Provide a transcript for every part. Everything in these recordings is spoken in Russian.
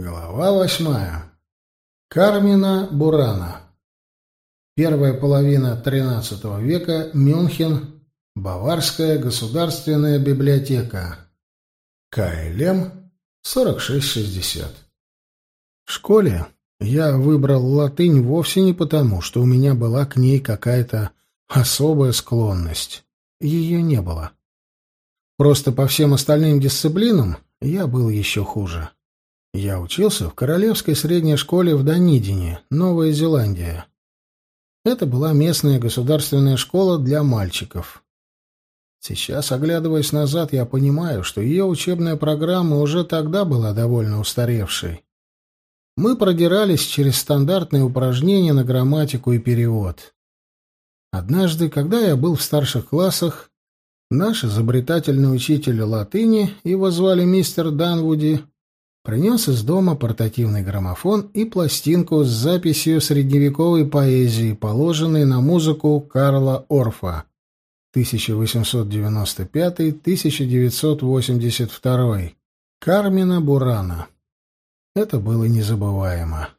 Глава восьмая. Кармина Бурана. Первая половина XIII века. Мюнхен. Баварская государственная библиотека. КЛМ 4660. В школе я выбрал латынь вовсе не потому, что у меня была к ней какая-то особая склонность. Ее не было. Просто по всем остальным дисциплинам я был еще хуже. Я учился в Королевской средней школе в Данидине, Новая Зеландия. Это была местная государственная школа для мальчиков. Сейчас, оглядываясь назад, я понимаю, что ее учебная программа уже тогда была довольно устаревшей. Мы продирались через стандартные упражнения на грамматику и перевод. Однажды, когда я был в старших классах, наш изобретательный учитель латыни, его звали мистер Данвуди, принес из дома портативный граммофон и пластинку с записью средневековой поэзии, положенной на музыку Карла Орфа 1895-1982, Кармина Бурана. Это было незабываемо.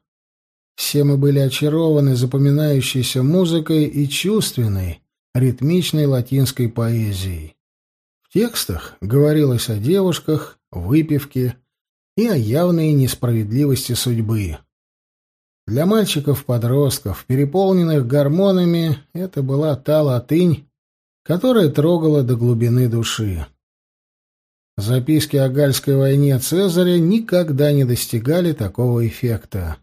Все мы были очарованы запоминающейся музыкой и чувственной, ритмичной латинской поэзией. В текстах говорилось о девушках, выпивке, и о явной несправедливости судьбы. Для мальчиков-подростков, переполненных гормонами, это была та латынь, которая трогала до глубины души. Записки о Гальской войне Цезаря никогда не достигали такого эффекта.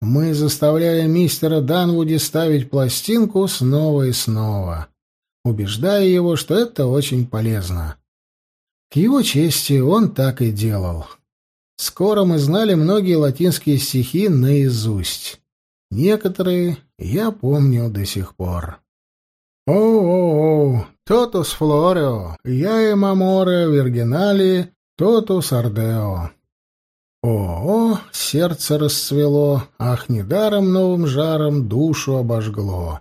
Мы заставляли мистера Данвуди ставить пластинку снова и снова, убеждая его, что это очень полезно. К его чести он так и делал. Скоро мы знали многие латинские стихи наизусть. Некоторые я помню до сих пор. «О-о-о, тотус флорео, я и маморе виргинали, тотус ардео». О-о, сердце расцвело, ах, недаром новым жаром душу обожгло.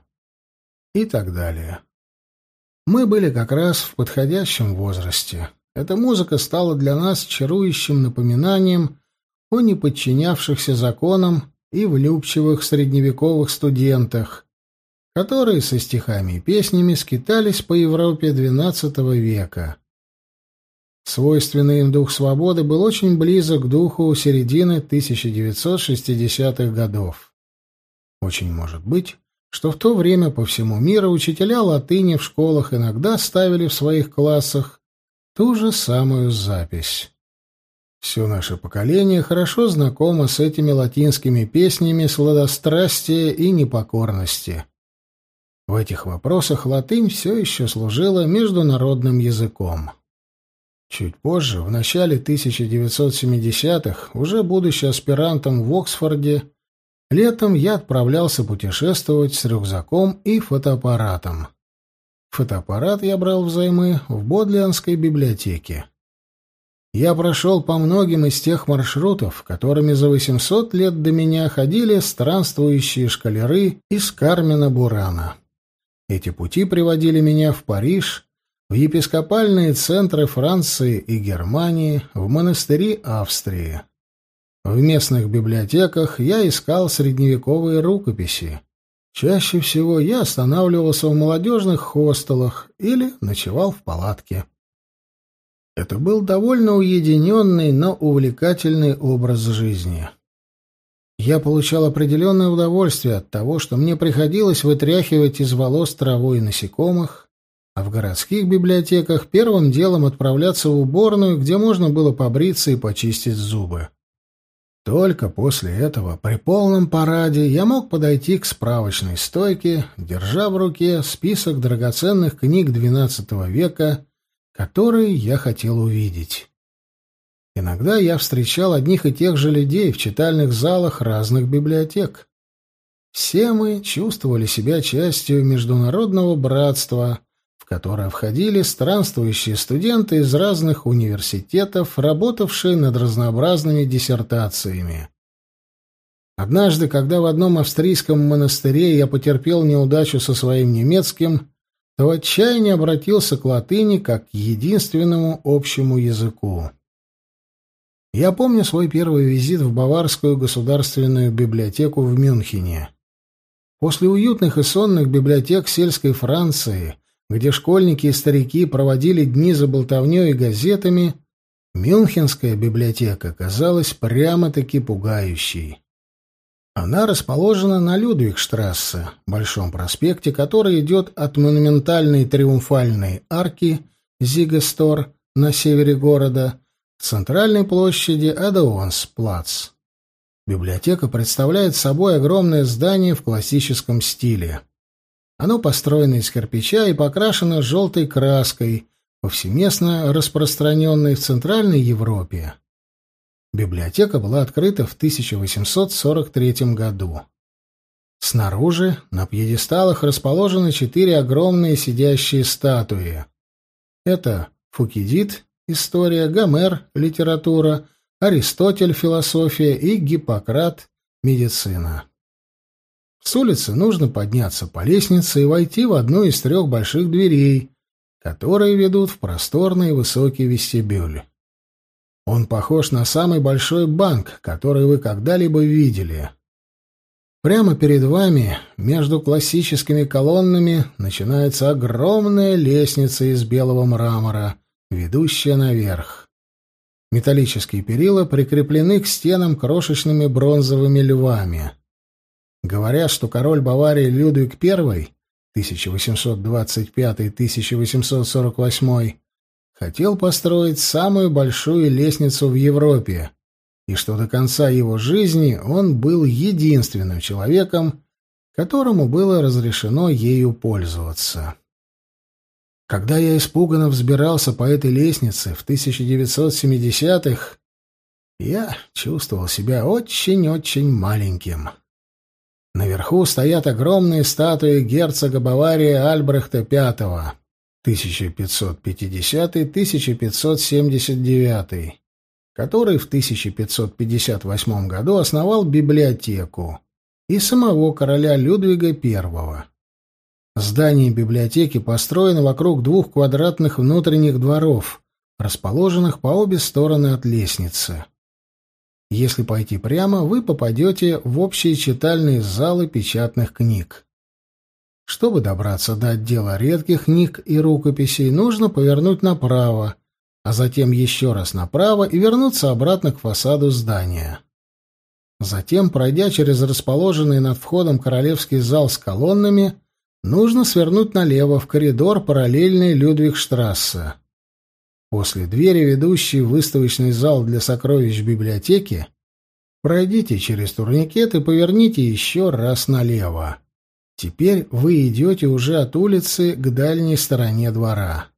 И так далее. Мы были как раз в подходящем возрасте. Эта музыка стала для нас чарующим напоминанием о неподчинявшихся законам и влюбчивых средневековых студентах, которые со стихами и песнями скитались по Европе XII века. Свойственный им дух свободы был очень близок к духу середины 1960-х годов. Очень может быть, что в то время по всему миру учителя латыни в школах иногда ставили в своих классах ту же самую запись. Все наше поколение хорошо знакомо с этими латинскими песнями сладострастия и непокорности. В этих вопросах латынь все еще служила международным языком. Чуть позже, в начале 1970-х, уже будучи аспирантом в Оксфорде, летом я отправлялся путешествовать с рюкзаком и фотоаппаратом. Фотоаппарат я брал взаймы в Бодлианской библиотеке. Я прошел по многим из тех маршрутов, которыми за 800 лет до меня ходили странствующие шкалеры из Кармена Бурана. Эти пути приводили меня в Париж, в епископальные центры Франции и Германии, в монастыри Австрии. В местных библиотеках я искал средневековые рукописи. Чаще всего я останавливался в молодежных хостелах или ночевал в палатке. Это был довольно уединенный, но увлекательный образ жизни. Я получал определенное удовольствие от того, что мне приходилось вытряхивать из волос траву и насекомых, а в городских библиотеках первым делом отправляться в уборную, где можно было побриться и почистить зубы. Только после этого, при полном параде, я мог подойти к справочной стойке, держа в руке список драгоценных книг XII века, которые я хотел увидеть. Иногда я встречал одних и тех же людей в читальных залах разных библиотек. Все мы чувствовали себя частью международного братства — которое входили странствующие студенты из разных университетов, работавшие над разнообразными диссертациями. Однажды, когда в одном австрийском монастыре я потерпел неудачу со своим немецким, то в отчаянии обратился к латыни как к единственному общему языку. Я помню свой первый визит в Баварскую государственную библиотеку в Мюнхене. После уютных и сонных библиотек сельской Франции, где школьники и старики проводили дни за болтовнёй и газетами, Мюнхенская библиотека казалась прямо-таки пугающей. Она расположена на Людвигштрассе, большом проспекте, который идет от монументальной триумфальной арки Зигестор на севере города к центральной площади Адеонс-плац. Библиотека представляет собой огромное здание в классическом стиле. Оно построено из кирпича и покрашено желтой краской, повсеместно распространенной в Центральной Европе. Библиотека была открыта в 1843 году. Снаружи на пьедесталах расположены четыре огромные сидящие статуи. Это Фукидид, история, Гомер, литература, Аристотель, философия и Гиппократ, медицина. С улицы нужно подняться по лестнице и войти в одну из трех больших дверей, которые ведут в просторный и высокий вестибюль. Он похож на самый большой банк, который вы когда-либо видели. Прямо перед вами, между классическими колоннами, начинается огромная лестница из белого мрамора, ведущая наверх. Металлические перила прикреплены к стенам крошечными бронзовыми львами. Говорят, что король Баварии Людвиг I 1825-1848 хотел построить самую большую лестницу в Европе, и что до конца его жизни он был единственным человеком, которому было разрешено ею пользоваться. Когда я испуганно взбирался по этой лестнице в 1970-х, я чувствовал себя очень-очень маленьким. Наверху стоят огромные статуи герцога Баварии Альбрехта V, 1550-1579, который в 1558 году основал библиотеку, и самого короля Людвига I. Здание библиотеки построено вокруг двух квадратных внутренних дворов, расположенных по обе стороны от лестницы. Если пойти прямо, вы попадете в общие читальные залы печатных книг. Чтобы добраться до отдела редких книг и рукописей, нужно повернуть направо, а затем еще раз направо и вернуться обратно к фасаду здания. Затем, пройдя через расположенный над входом королевский зал с колоннами, нужно свернуть налево в коридор, параллельный Людвигштрассе. После двери, ведущей в выставочный зал для сокровищ библиотеки, пройдите через турникет и поверните еще раз налево. Теперь вы идете уже от улицы к дальней стороне двора.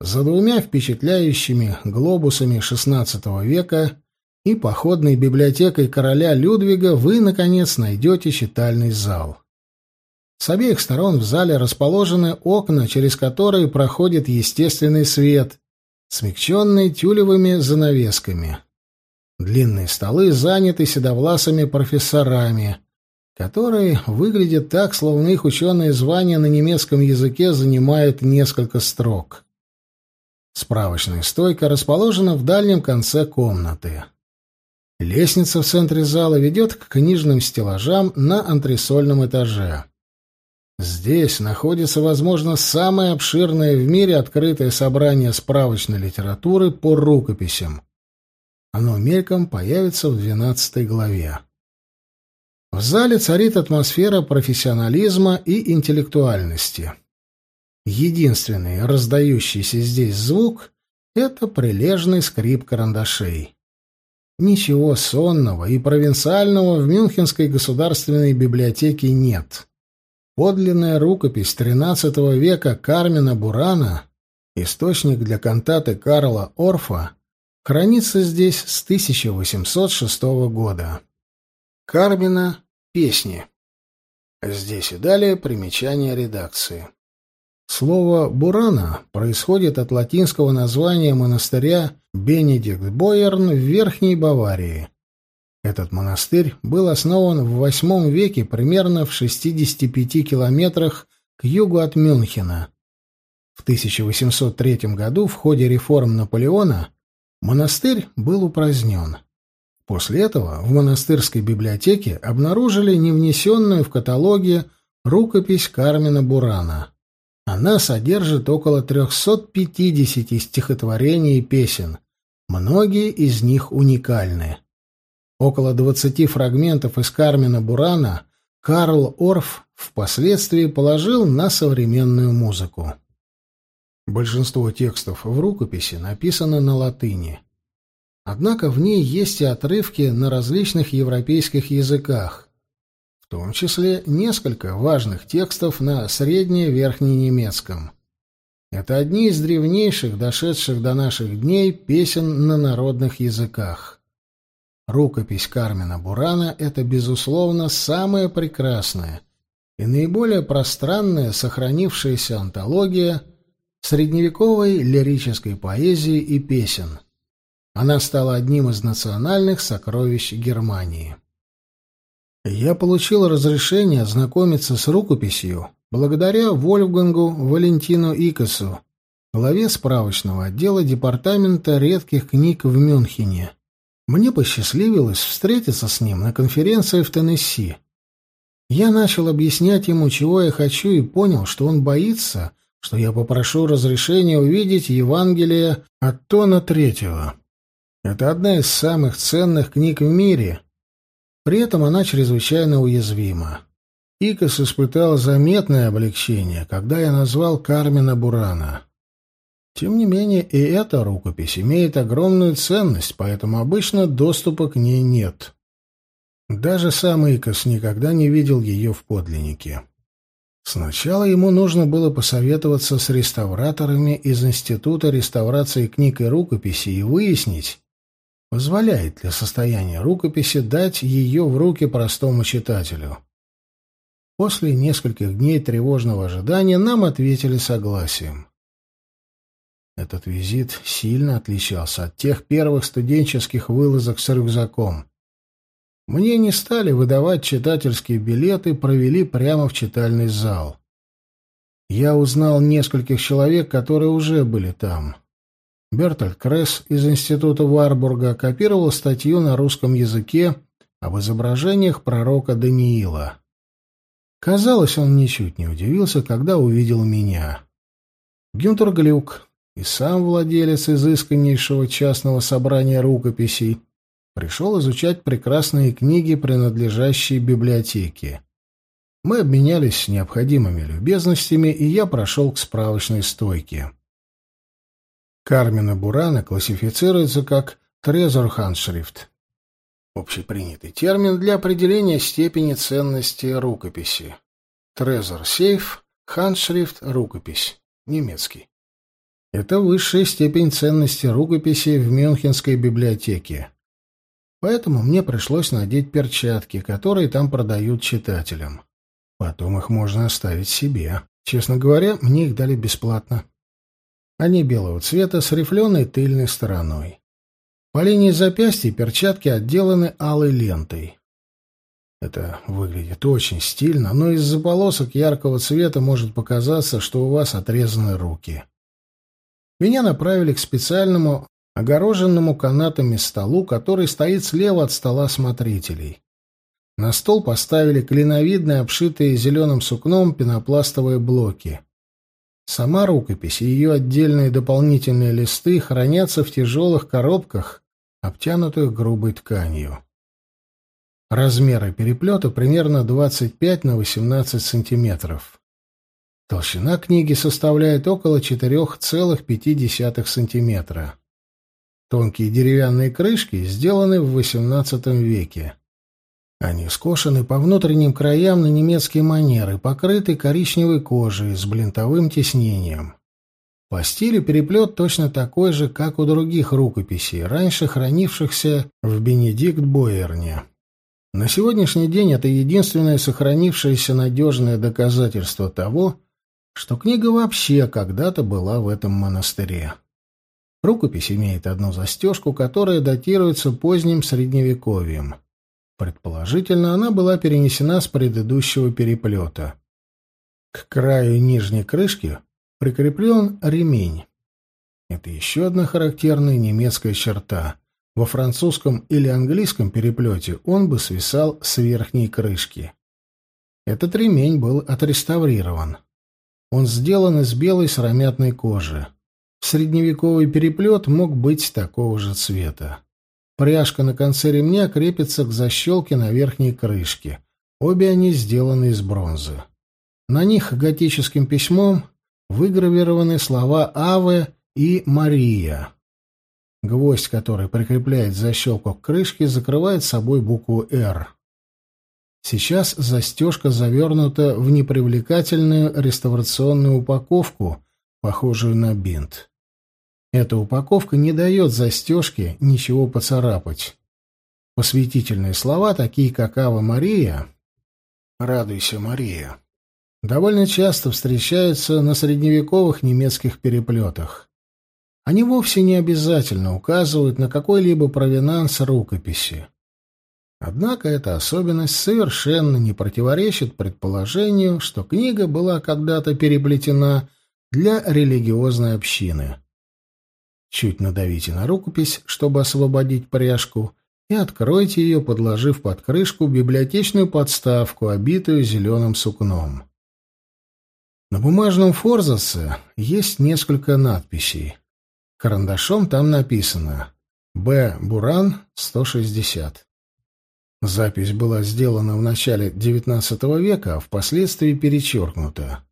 За двумя впечатляющими глобусами XVI века и походной библиотекой короля Людвига вы, наконец, найдете читальный зал. С обеих сторон в зале расположены окна, через которые проходит естественный свет, смягченный тюлевыми занавесками. Длинные столы заняты седовласыми профессорами, которые выглядят так, словно их ученые звания на немецком языке занимают несколько строк. Справочная стойка расположена в дальнем конце комнаты. Лестница в центре зала ведет к книжным стеллажам на антресольном этаже. Здесь находится, возможно, самое обширное в мире открытое собрание справочной литературы по рукописям. Оно мельком появится в двенадцатой главе. В зале царит атмосфера профессионализма и интеллектуальности. Единственный раздающийся здесь звук — это прилежный скрип карандашей. Ничего сонного и провинциального в Мюнхенской государственной библиотеке нет. Подлинная рукопись XIII века Кармина Бурана, источник для кантаты Карла Орфа, хранится здесь с 1806 года. Кармина Песни. Здесь и далее примечание редакции. Слово «бурана» происходит от латинского названия монастыря Бенедикт Бойерн в Верхней Баварии. Этот монастырь был основан в VIII веке примерно в 65 километрах к югу от Мюнхена. В 1803 году в ходе реформ Наполеона Монастырь был упразднен. После этого в монастырской библиотеке обнаружили невнесенную в каталоге рукопись Кармина Бурана. Она содержит около 350 стихотворений и песен. Многие из них уникальны. Около 20 фрагментов из Кармина Бурана Карл Орф впоследствии положил на современную музыку. Большинство текстов в рукописи написано на латыни. Однако в ней есть и отрывки на различных европейских языках, в том числе несколько важных текстов на средне-верхненемецком. Это одни из древнейших, дошедших до наших дней, песен на народных языках. Рукопись Кармина Бурана — это, безусловно, самая прекрасная и наиболее пространная сохранившаяся антология средневековой лирической поэзии и песен. Она стала одним из национальных сокровищ Германии. Я получил разрешение ознакомиться с рукописью благодаря Вольфгангу Валентину Икосу, главе справочного отдела Департамента редких книг в Мюнхене. Мне посчастливилось встретиться с ним на конференции в Теннесси. Я начал объяснять ему, чего я хочу, и понял, что он боится, что я попрошу разрешения увидеть Евангелие от Тона Третьего. Это одна из самых ценных книг в мире. При этом она чрезвычайно уязвима. Икос испытал заметное облегчение, когда я назвал Кармина Бурана. Тем не менее, и эта рукопись имеет огромную ценность, поэтому обычно доступа к ней нет. Даже сам Икос никогда не видел ее в подлиннике. Сначала ему нужно было посоветоваться с реставраторами из Института реставрации книг и рукописей и выяснить, Позволяет ли состояние рукописи дать ее в руки простому читателю? После нескольких дней тревожного ожидания нам ответили согласием. Этот визит сильно отличался от тех первых студенческих вылазок с рюкзаком. Мне не стали выдавать читательские билеты, провели прямо в читальный зал. Я узнал нескольких человек, которые уже были там. Бертольд Кресс из Института Варбурга копировал статью на русском языке об изображениях пророка Даниила. Казалось, он ничуть не удивился, когда увидел меня. Гюнтер Глюк и сам владелец изысканнейшего частного собрания рукописей пришел изучать прекрасные книги, принадлежащие библиотеке. Мы обменялись необходимыми любезностями, и я прошел к справочной стойке. Кармина Бурана классифицируется как трезор-хандшрифт. Общепринятый термин для определения степени ценности рукописи. Трезор-сейф, хандшрифт, рукопись. Немецкий. Это высшая степень ценности рукописи в Мюнхенской библиотеке. Поэтому мне пришлось надеть перчатки, которые там продают читателям. Потом их можно оставить себе. Честно говоря, мне их дали бесплатно. Они белого цвета с рифленой тыльной стороной. По линии запястья перчатки отделаны алой лентой. Это выглядит очень стильно, но из-за полосок яркого цвета может показаться, что у вас отрезаны руки. Меня направили к специальному огороженному канатами столу, который стоит слева от стола смотрителей. На стол поставили клиновидные, обшитые зеленым сукном пенопластовые блоки. Сама рукопись и ее отдельные дополнительные листы хранятся в тяжелых коробках, обтянутых грубой тканью. Размеры переплета примерно 25 на 18 сантиметров. Толщина книги составляет около 4,5 сантиметра. Тонкие деревянные крышки сделаны в XVIII веке. Они скошены по внутренним краям на немецкие манеры, покрыты коричневой кожей с блинтовым тиснением. По стилю переплет точно такой же, как у других рукописей, раньше хранившихся в Бенедикт-Бойерне. На сегодняшний день это единственное сохранившееся надежное доказательство того, что книга вообще когда-то была в этом монастыре. Рукопись имеет одну застежку, которая датируется поздним средневековьем. Предположительно, она была перенесена с предыдущего переплета. К краю нижней крышки прикреплен ремень. Это еще одна характерная немецкая черта. Во французском или английском переплете он бы свисал с верхней крышки. Этот ремень был отреставрирован. Он сделан из белой сыромятной кожи. Средневековый переплет мог быть такого же цвета. Пряжка на конце ремня крепится к защелке на верхней крышке. Обе они сделаны из бронзы. На них готическим письмом выгравированы слова «Аве» и «Мария». Гвоздь, который прикрепляет защелку к крышке, закрывает собой букву «Р». Сейчас застежка завернута в непривлекательную реставрационную упаковку, похожую на бинт. Эта упаковка не дает застежке ничего поцарапать. Посвятительные слова, такие как «Ава Мария», «Радуйся, Мария», довольно часто встречаются на средневековых немецких переплетах. Они вовсе не обязательно указывают на какой-либо провинанс рукописи. Однако эта особенность совершенно не противоречит предположению, что книга была когда-то переплетена для религиозной общины. Чуть надавите на рукопись, чтобы освободить пряжку, и откройте ее, подложив под крышку библиотечную подставку, обитую зеленым сукном. На бумажном форзаце есть несколько надписей. Карандашом там написано «Б. Буран, 160». Запись была сделана в начале XIX века, а впоследствии перечеркнута.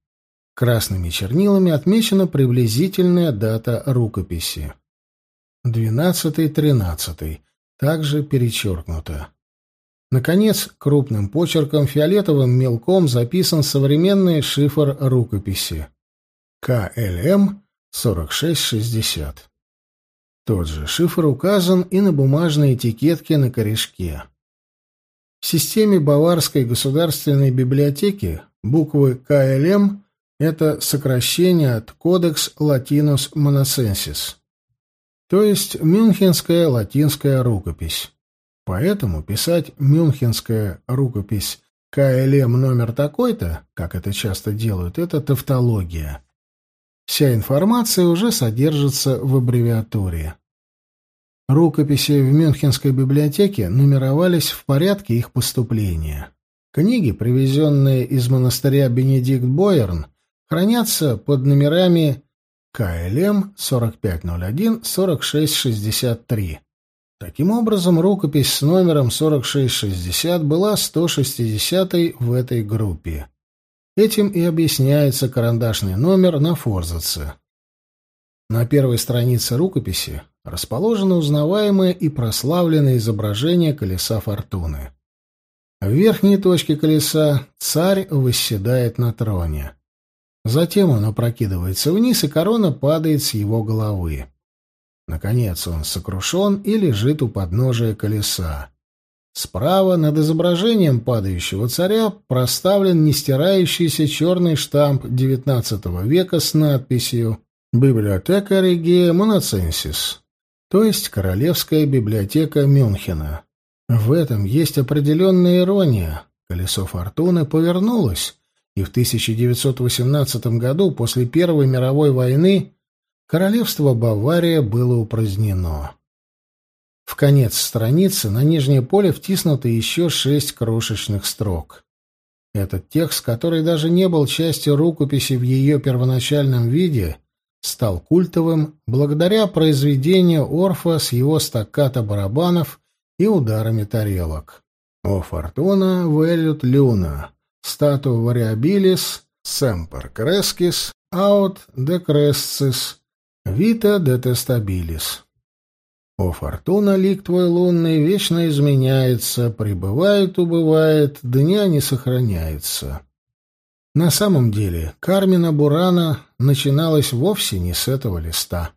Красными чернилами отмечена приблизительная дата рукописи. 12-13, также перечеркнуто. Наконец, крупным почерком фиолетовым мелком записан современный шифр рукописи. CLM 4660. Тот же шифр указан и на бумажной этикетке на корешке. В системе Баварской государственной библиотеки буквы CLM — это сокращение от Codex Latinus Monacensis, то есть Мюнхенская латинская рукопись. Поэтому писать «Мюнхенская рукопись» КЛМ номер такой-то, как это часто делают, это тавтология. Вся информация уже содержится в аббревиатуре. Рукописи в Мюнхенской библиотеке нумеровались в порядке их поступления. Книги, привезенные из монастыря Бенедикт Бойерн, хранятся под номерами КЛМ 4501-4663. Таким образом, рукопись с номером 4660 была 160-й в этой группе. Этим и объясняется карандашный номер на форзаце. На первой странице рукописи расположено узнаваемое и прославленное изображение колеса фортуны. В верхней точке колеса царь восседает на троне. Затем он опрокидывается вниз, и корона падает с его головы. Наконец он сокрушен и лежит у подножия колеса. Справа над изображением падающего царя проставлен нестирающийся черный штамп XIX века с надписью «Библиотека Регия Моноценсис», то есть Королевская библиотека Мюнхена. В этом есть определенная ирония. Колесо фортуны повернулось, и в 1918 году, после Первой мировой войны, королевство Бавария было упразднено. В конец страницы на нижнее поле втиснуты еще шесть крошечных строк. Этот текст, который даже не был частью рукописи в ее первоначальном виде, стал культовым благодаря произведению Орфа с его стаккато барабанов и ударами тарелок. «О фортуна велют люна, стату вариабилис, семпер крескис, аут декресцис, вита детестабилис». «О фортуна, лик твой лунный, вечно изменяется, прибывает, убывает, дня не сохраняется». На самом деле, Кармина Бурана начиналась вовсе не с этого листа.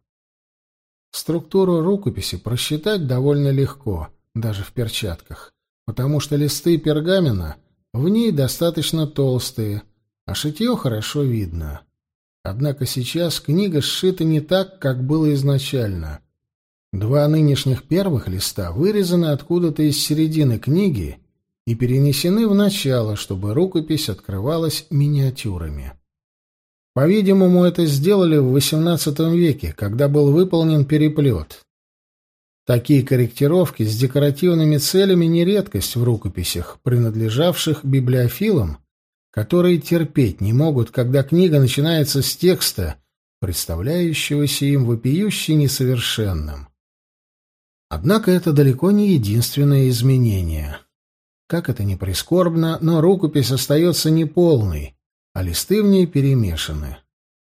Структуру рукописи просчитать довольно легко, даже в перчатках, потому что листы пергамена в ней достаточно толстые, а шитье хорошо видно. Однако сейчас книга сшита не так, как было изначально. Два нынешних первых листа вырезаны откуда-то из середины книги и перенесены в начало, чтобы рукопись открывалась миниатюрами. По-видимому, это сделали в XVIII веке, когда был выполнен переплет. Такие корректировки с декоративными целями не редкость в рукописях, принадлежавших библиофилам, которые терпеть не могут, когда книга начинается с текста, представляющегося им вопиюще несовершенным. Однако это далеко не единственное изменение. Как это ни прискорбно, но рукопись остается неполной, а листы в ней перемешаны.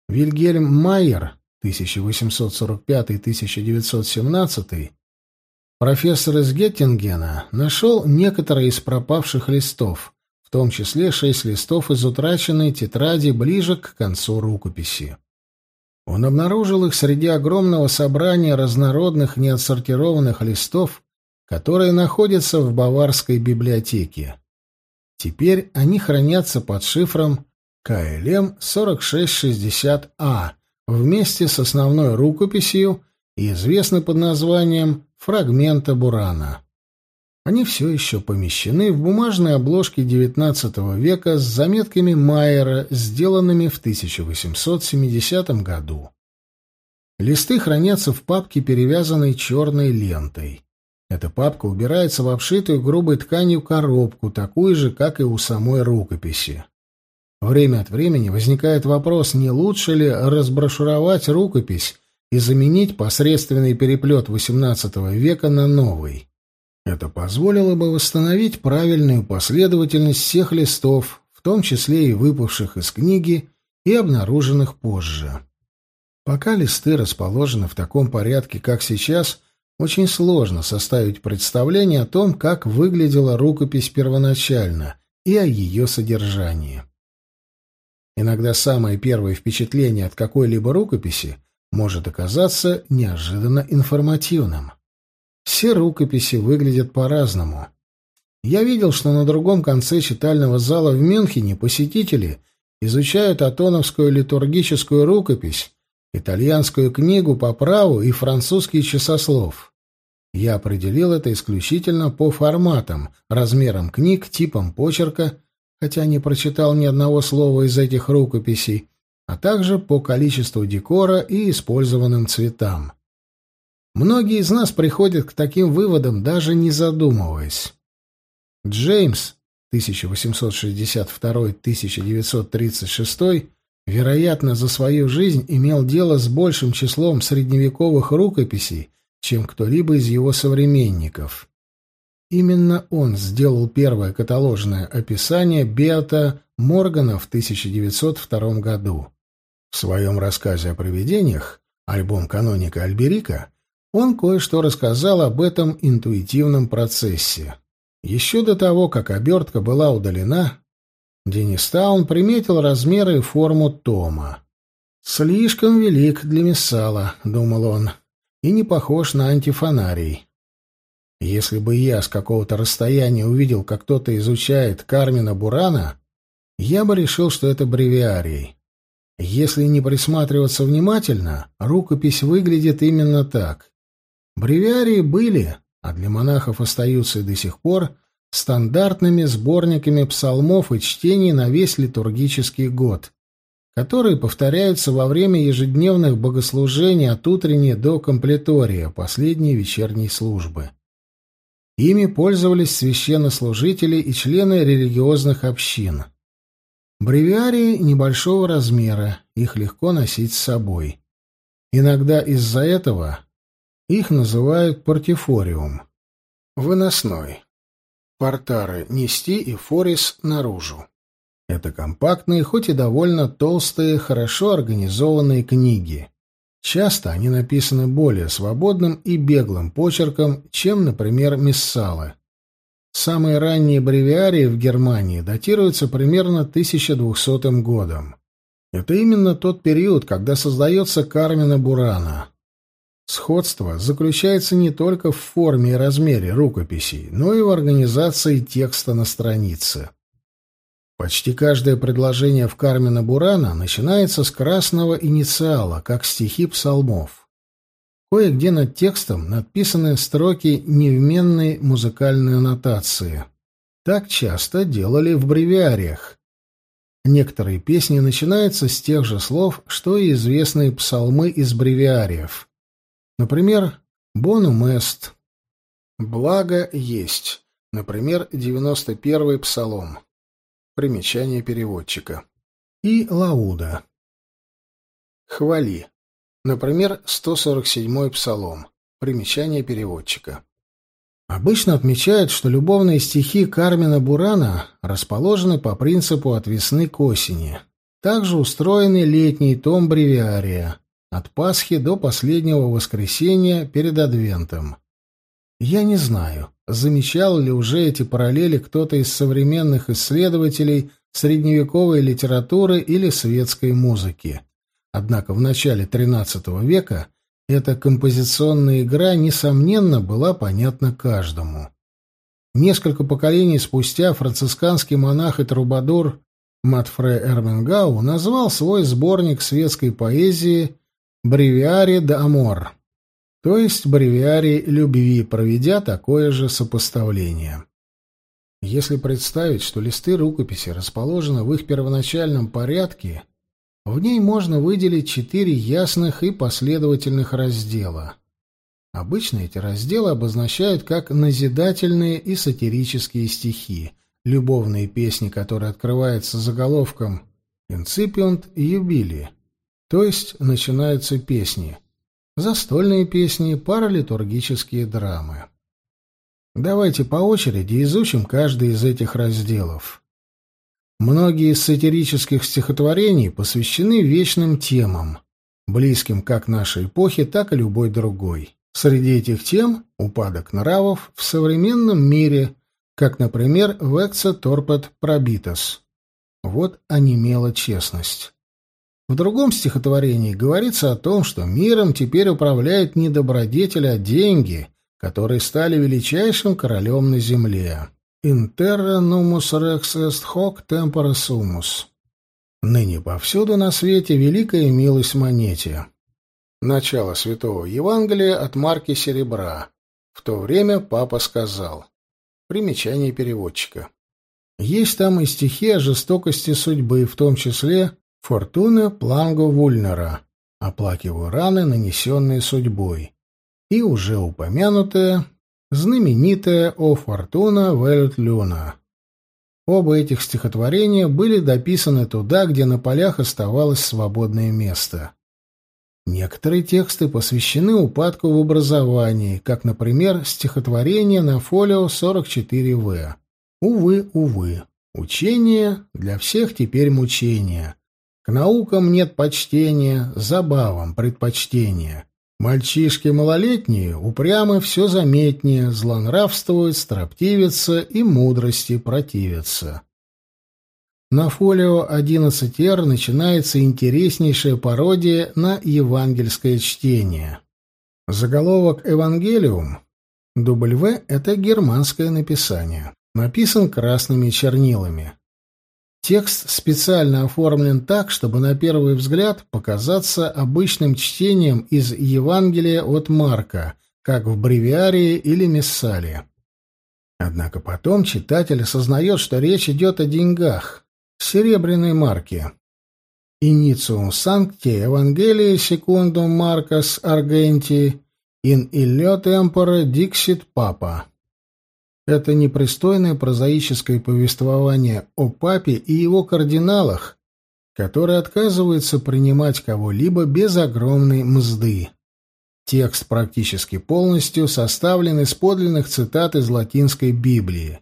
Вильгельм Майер 1845-1917 профессор из Геттингена нашел некоторые из пропавших листов, в том числе шесть листов из утраченной тетради ближе к концу рукописи. Он обнаружил их среди огромного собрания разнородных неотсортированных листов, которые находятся в Баварской библиотеке. Теперь они хранятся под шифром КЛМ 4660А вместе с основной рукописью и известны под названием «Фрагмента Бурана». Они все еще помещены в бумажной обложке XIX века с заметками Майера, сделанными в 1870 году. Листы хранятся в папке, перевязанной черной лентой. Эта папка убирается в обшитую грубой тканью коробку, такую же, как и у самой рукописи. Время от времени возникает вопрос, не лучше ли разброшуровать рукопись и заменить посредственный переплет XVIII века на новый. Это позволило бы восстановить правильную последовательность всех листов, в том числе и выпавших из книги и обнаруженных позже. Пока листы расположены в таком порядке, как сейчас, очень сложно составить представление о том, как выглядела рукопись первоначально и о ее содержании. Иногда самое первое впечатление от какой-либо рукописи может оказаться неожиданно информативным. Все рукописи выглядят по-разному. Я видел, что на другом конце читального зала в Мюнхене посетители изучают атоновскую литургическую рукопись, итальянскую книгу по праву и французский часослов. Я определил это исключительно по форматам, размерам книг, типам почерка, хотя не прочитал ни одного слова из этих рукописей, а также по количеству декора и использованным цветам. Многие из нас приходят к таким выводам, даже не задумываясь. Джеймс 1862-1936, вероятно, за свою жизнь имел дело с большим числом средневековых рукописей, чем кто-либо из его современников. Именно он сделал первое каталожное описание Беата Моргана в 1902 году. В своем рассказе о привидениях, альбом каноника Альберика, он кое-что рассказал об этом интуитивном процессе. Еще до того, как обертка была удалена, Денис Таун приметил размеры и форму тома. «Слишком велик для Мессала», — думал он, — «и не похож на антифонарий». Если бы я с какого-то расстояния увидел, как кто-то изучает Кармина Бурана, я бы решил, что это бревиарий. Если не присматриваться внимательно, рукопись выглядит именно так. Бревиарии были, а для монахов остаются и до сих пор, стандартными сборниками псалмов и чтений на весь литургический год, которые повторяются во время ежедневных богослужений от утренней до комплетория, последней вечерней службы. Ими пользовались священнослужители и члены религиозных общин. Бревиарии небольшого размера, их легко носить с собой. Иногда из-за этого их называют портифориум. Выносной. Портары нести и форис наружу. Это компактные, хоть и довольно толстые, хорошо организованные книги. Часто они написаны более свободным и беглым почерком, чем, например, миссалы. Самые ранние бревиарии в Германии датируются примерно 1200 годом. Это именно тот период, когда создается Кармина Бурана. Сходство заключается не только в форме и размере рукописей, но и в организации текста на странице. Почти каждое предложение в Кармина Бурана начинается с красного инициала, как стихи псалмов. Кое-где над текстом надписаны строки невменной музыкальной нотации. Так часто делали в бревиариях. Некоторые песни начинаются с тех же слов, что и известные псалмы из бревиариев. Например, «Бонум эст» — «Благо есть». Например, 91-й псалом. Примечание переводчика. И «Лауда». «Хвали». Например, 147-й псалом. Примечание переводчика. Обычно отмечают, что любовные стихи Кармина Бурана расположены по принципу от весны к осени. Также устроены летний том бревиария от Пасхи до последнего воскресенья перед Адвентом. Я не знаю, замечал ли уже эти параллели кто-то из современных исследователей средневековой литературы или светской музыки. Однако в начале XIII века – эта композиционная игра, несомненно, была понятна каждому. Несколько поколений спустя францисканский монах и трубадур Матфре Эрменгау назвал свой сборник светской поэзии «Бревиари де Амор», то есть «Бревиари любви», проведя такое же сопоставление. Если представить, что листы рукописи расположены в их первоначальном порядке, в ней можно выделить четыре ясных и последовательных раздела. Обычно эти разделы обозначают как назидательные и сатирические стихи, любовные песни, которые открываются заголовком «Инципиунт юбили», то есть начинаются песни, застольные песни, паралитургические драмы. Давайте по очереди изучим каждый из этих разделов. Многие из сатирических стихотворений посвящены вечным темам, близким как нашей эпохе, так и любой другой. Среди этих тем — упадок нравов в современном мире, как, например, «Векце торпет пробитос». Вот онемела честность. В другом стихотворении говорится о том, что миром теперь управляют не добродетель, а деньги, которые стали величайшим королем на земле. Terra numus rex est hoc tempora sumus. Ныне повсюду на свете великая милость монете. Начало Святого Евангелия от марки серебра. В то время папа сказал. Примечание переводчика. Есть там и стихи о жестокости судьбы, в том числе «Фортуна Планго Вульнера», оплакиваю раны, нанесенные судьбой, и уже упомянутое знаменитая «О фортуна Велют Люна». Оба этих стихотворения были дописаны туда, где на полях оставалось свободное место. Некоторые тексты посвящены упадку в образовании, как, например, стихотворение на фолио 44В. Увы, увы, учение для всех теперь мучение. Наукам нет почтения, забавам предпочтения. Мальчишки малолетние упрямы все заметнее, злонравствуют, строптивятся и мудрости противятся. На фолио 11Р начинается интереснейшая пародия на евангельское чтение. Заголовок «Евангелиум» W — это германское написание. Написан красными чернилами. Текст специально оформлен так, чтобы на первый взгляд показаться обычным чтением из Евангелия от Марка, как в бревиарии или миссале. Однако потом читатель осознает, что речь идет о деньгах, серебряной марке. Инициум Санкти Евангелии секундум Маркос Аргенти ин иллё темпоре диксит папа. Это непристойное прозаическое повествование о папе и его кардиналах, который отказывается принимать кого-либо без огромной мзды. Текст практически полностью составлен из подлинных цитат из латинской Библии.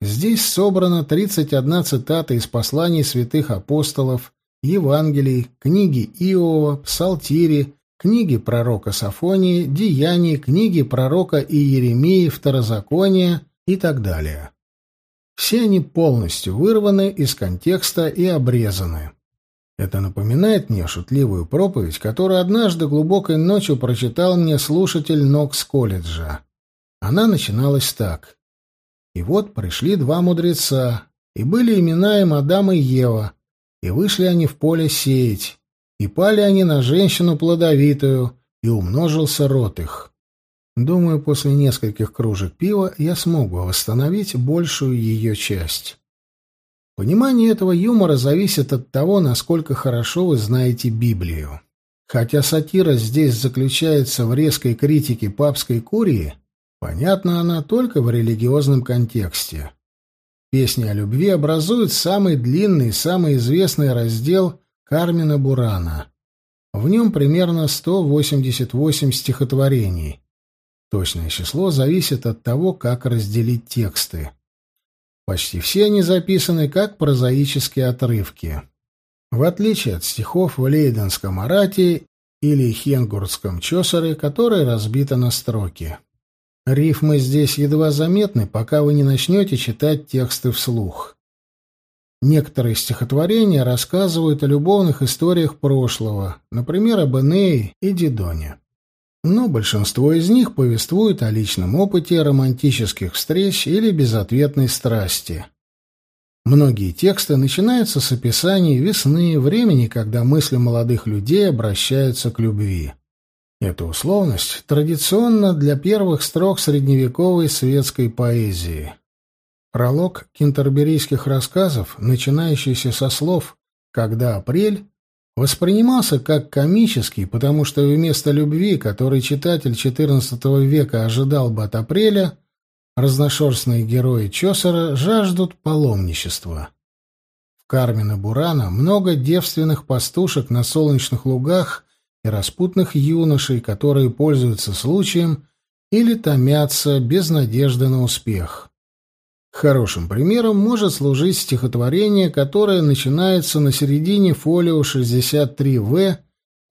Здесь собрано 31 цитата из посланий святых апостолов, Евангелий, книги Иова, Псалтири, книги пророка Сафонии, Деяний, книги пророка Иеремии, Второзакония и так далее. Все они полностью вырваны из контекста и обрезаны. Это напоминает мне шутливую проповедь, которую однажды глубокой ночью прочитал мне слушатель Нокс-колледжа. Она начиналась так. «И вот пришли два мудреца, и были имена им Адам и Ева, и вышли они в поле сеять, и пали они на женщину плодовитую, и умножился род их. Думаю, после нескольких кружек пива я смогу восстановить большую ее часть. Понимание этого юмора зависит от того, насколько хорошо вы знаете Библию. Хотя сатира здесь заключается в резкой критике папской курии, понятна она только в религиозном контексте. Песни о любви образуют самый длинный и самый известный раздел Кармина Бурана. В нем примерно 188 стихотворений. Точное число зависит от того, как разделить тексты. Почти все они записаны как прозаические отрывки. В отличие от стихов в Лейденском арате или Хенгурдском чосере, которые разбиты на строки. Рифмы здесь едва заметны, пока вы не начнете читать тексты вслух. Некоторые стихотворения рассказывают о любовных историях прошлого, например, об Энее и Дидоне. Но большинство из них повествует о личном опыте романтических встреч или безответной страсти. Многие тексты начинаются с описаний весны, времени, когда мысли молодых людей обращаются к любви. Эта условность традиционна для первых строк средневековой светской поэзии. Пролог кентерберийских рассказов, начинающийся со слов «когда апрель», воспринимался как комический, потому что вместо любви, которой читатель XIV века ожидал бы от апреля, разношерстные герои Чосера жаждут паломничества. В Кармина Бурана много девственных пастушек на солнечных лугах и распутных юношей, которые пользуются случаем или томятся без надежды на успех. Хорошим примером может служить стихотворение, которое начинается на середине фолио 63В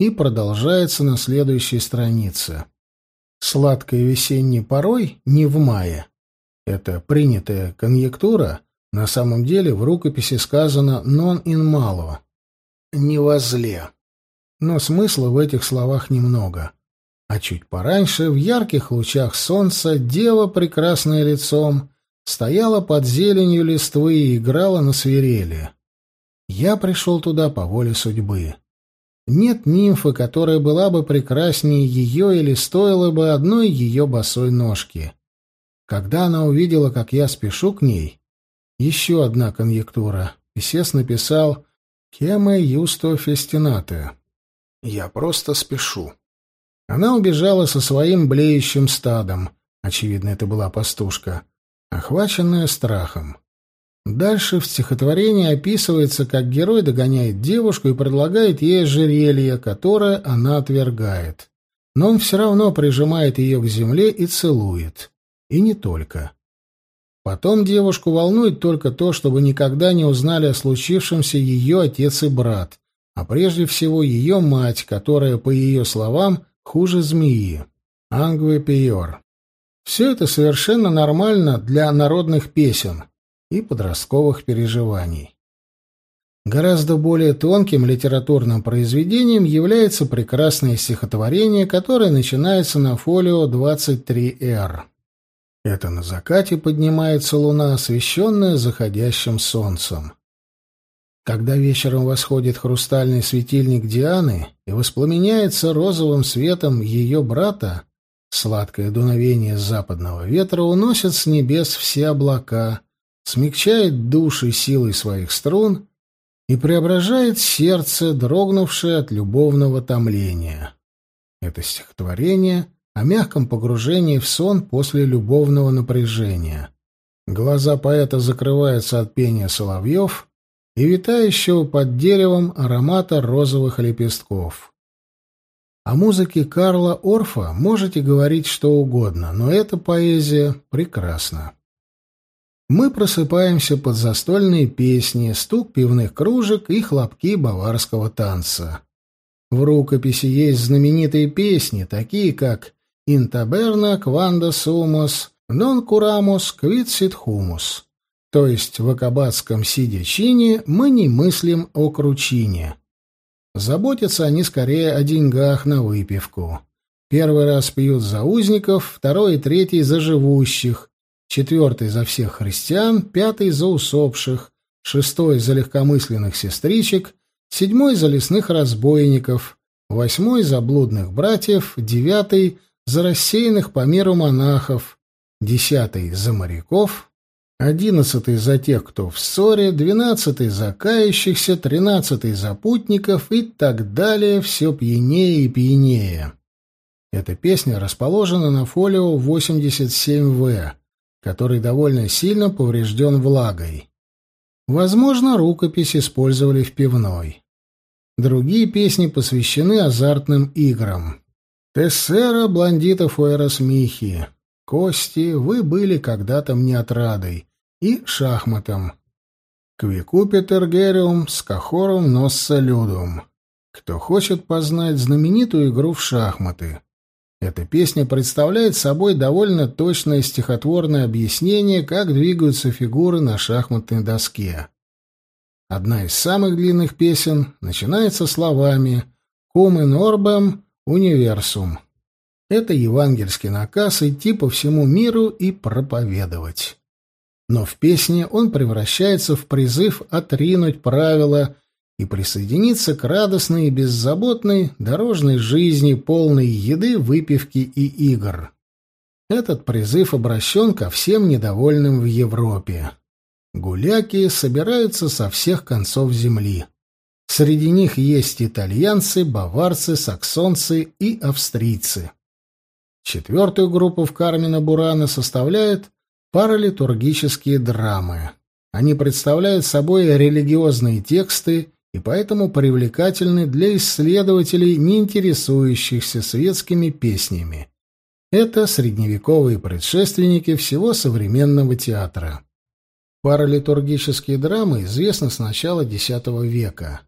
и продолжается на следующей странице. «Сладкой весенней порой не в мае». Это принятая конъюнктура, на самом деле в рукописи сказано «non in malo» — «не возле» но смысла в этих словах немного. А чуть пораньше, в ярких лучах солнца, дева, прекрасная лицом, стояла под зеленью листвы и играла на свирели. Я пришел туда по воле судьбы. Нет нимфы, которая была бы прекраснее ее или стоила бы одной ее босой ножки. Когда она увидела, как я спешу к ней, еще одна конъюнктура. Писец написал «Кеме юсто фестинате» Я просто спешу. Она убежала со своим блеющим стадом. Очевидно, это была пастушка, охваченная страхом. Дальше в стихотворении описывается, как герой догоняет девушку и предлагает ей ожерелье, которое она отвергает. Но он все равно прижимает ее к земле и целует. И не только. Потом девушку волнует только то, чтобы никогда не узнали о случившемся ее отец и брат, а прежде всего ее мать, которая, по ее словам, хуже змеи. Ангве Пиор. Все это совершенно нормально для народных песен и подростковых переживаний. Гораздо более тонким литературным произведением является прекрасное стихотворение, которое начинается на фолио 23-р. Это на закате поднимается луна, освещенная заходящим солнцем. Когда вечером восходит хрустальный светильник Дианы и воспламеняется розовым светом ее брата, сладкое дуновение западного ветра уносит с небес все облака, смягчает души силой своих струн и преображает сердце, дрогнувшее от любовного томления. Это стихотворение о мягком погружении в сон после любовного напряжения. Глаза поэта закрываются от пения соловьев — и витающего под деревом аромата розовых лепестков. О музыке Карла Орфа можете говорить что угодно, но эта поэзия прекрасна. Мы просыпаемся под застольные песни, стук пивных кружек и хлопки баварского танца. В рукописи есть знаменитые песни, такие как «Интаберна кванда сумос», «Нон курамус квитсит хумус», то есть в акабатском сидячине мы не мыслим о кручине. Заботятся они скорее о деньгах на выпивку. Первый раз пьют за узников, второй и третий за живущих, четвертый за всех христиан, пятый за усопших, шестой за легкомысленных сестричек, седьмой за лесных разбойников, восьмой за блудных братьев, девятый за рассеянных по миру монахов, десятый за моряков, Одиннадцатый за тех, кто в ссоре, двенадцатый за кающихся, тринадцатый за путников и так далее, все пьянее и пьянее. Эта песня расположена на фолио 87В, который довольно сильно поврежден влагой. Возможно, рукопись использовали в пивной. Другие песни посвящены азартным играм. «Тессера блондитов Уэрос Михи», «Кости, вы были когда-то мне отрадой» и «Шахматом». «Квикупитер Гериум с Кахором Носса Людум». Кто хочет познать знаменитую игру в шахматы. Эта песня представляет собой довольно точное стихотворное объяснение, как двигаются фигуры на шахматной доске. Одна из самых длинных песен начинается словами «Cum in orbem universum». Это евангельский наказ идти по всему миру и проповедовать. Но в песне он превращается в призыв отринуть правила и присоединиться к радостной и беззаботной дорожной жизни, полной еды, выпивки и игр. Этот призыв обращен ко всем недовольным в Европе. Гуляки собираются со всех концов земли. Среди них есть итальянцы, баварцы, саксонцы и австрийцы. Четвертую группу в Кармина Бурана составляют паралитургические драмы. Они представляют собой религиозные тексты и поэтому привлекательны для исследователей, не интересующихся светскими песнями. Это средневековые предшественники всего современного театра. Паралитургические драмы известны с начала X века.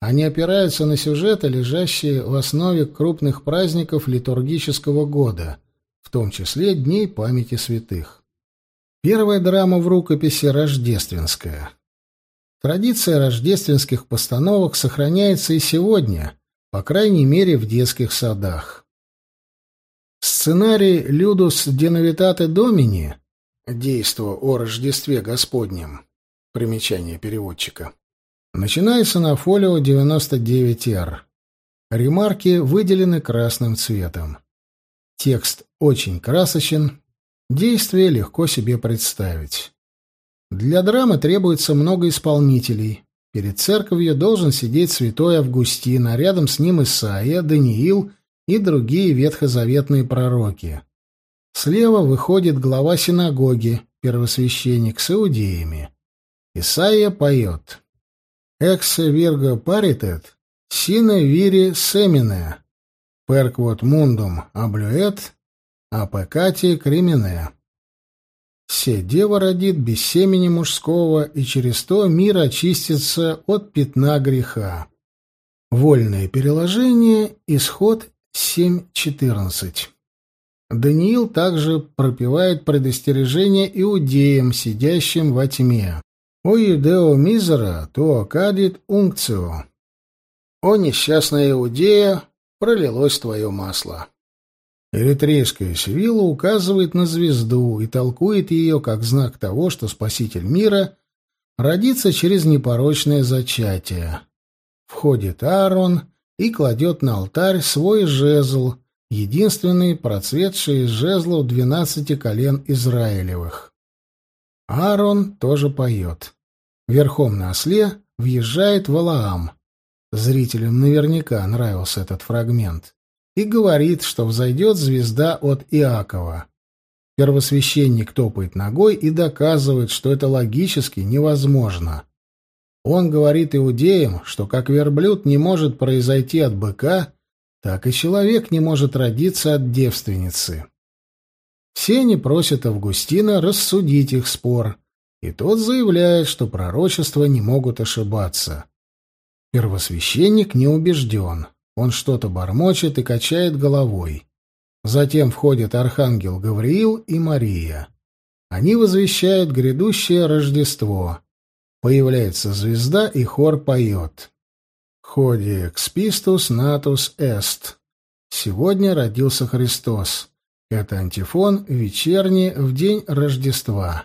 Они опираются на сюжеты, лежащие в основе крупных праздников литургического года, в том числе Дней памяти святых. Первая драма в рукописи рождественская. Традиция рождественских постановок сохраняется и сегодня, по крайней мере, в детских садах. Сценарий «Людус Деновитате Домини» Действо о Рождестве Господнем. Примечание переводчика. Начинается на фолио 99R. Ремарки выделены красным цветом. Текст очень красочен, действие легко себе представить. Для драмы требуется много исполнителей. Перед церковью должен сидеть святой Августин, а рядом с ним Исаия, Даниил и другие ветхозаветные пророки. Слева выходит глава синагоги, первосвященник с иудеями. Исаия поет «Эксе вирго паритет, сине вири семине, перквот мундум аблюэт, а пекати кримине». Все дева родит без семени мужского, и через то мир очистится от пятна греха. Вольное переложение, исход 7.14. Даниил также пропевает предостережение иудеям, сидящим во тьме. «О юдео мизера, то кадит ункцио». «О несчастная Иудея, пролилось твое масло». Эритрейская Севилла указывает на звезду и толкует ее как знак того, что Спаситель мира родится через непорочное зачатие. Входит Аарон и кладет на алтарь свой жезл, единственный процветший из жезлов двенадцати колен Израилевых. Аарон тоже поет. Верхом на осле въезжает Валаам. Зрителям наверняка нравился этот фрагмент и говорит, что взойдет звезда от Иакова. Первосвященник топает ногой и доказывает, что это логически невозможно. Он говорит иудеям, что как верблюд не может произойти от быка, так и человек не может родиться от девственницы. Все они просят Августина рассудить их спор, и тот заявляет, что пророчества не могут ошибаться. Первосвященник не убежден. Он что-то бормочет и качает головой. Затем входят архангел Гавриил и Мария. Они возвещают грядущее Рождество. Появляется звезда, и хор поет. «Ходи экспистус натус эст». Сегодня родился Христос. Это антифон вечерний в день Рождества.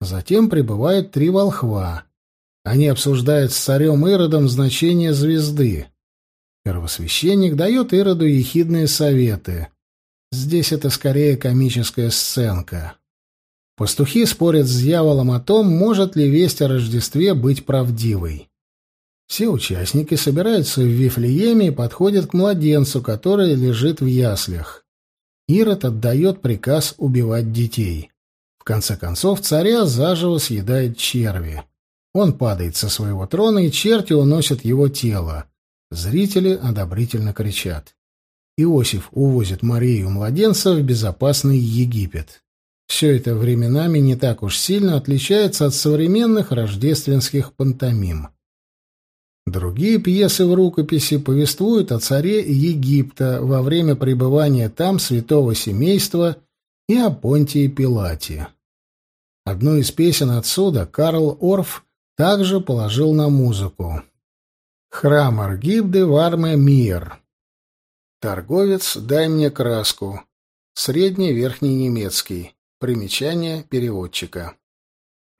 Затем прибывают три волхва. Они обсуждают с царем Иродом значение звезды. Первосвященник дает Ироду ехидные советы. Здесь это скорее комическая сценка. Пастухи спорят с дьяволом о том, может ли весть о Рождестве быть правдивой. Все участники собираются в Вифлееме и подходят к младенцу, который лежит в яслях. Ирод отдает приказ убивать детей. В конце концов, царя заживо съедает черви. Он падает со своего трона, и черти уносят его тело. Зрители одобрительно кричат. Иосиф увозит Марию младенца в безопасный Египет. Все это временами не так уж сильно отличается от современных рождественских пантомим. Другие пьесы в рукописи повествуют о царе Египта во время пребывания там святого семейства и о Понтии Пилате. Одну из песен отсюда Карл Орф также положил на музыку. «Храм Аргибды Варме Мир». «Торговец, дай мне краску». Средний верхний немецкий. Примечание переводчика.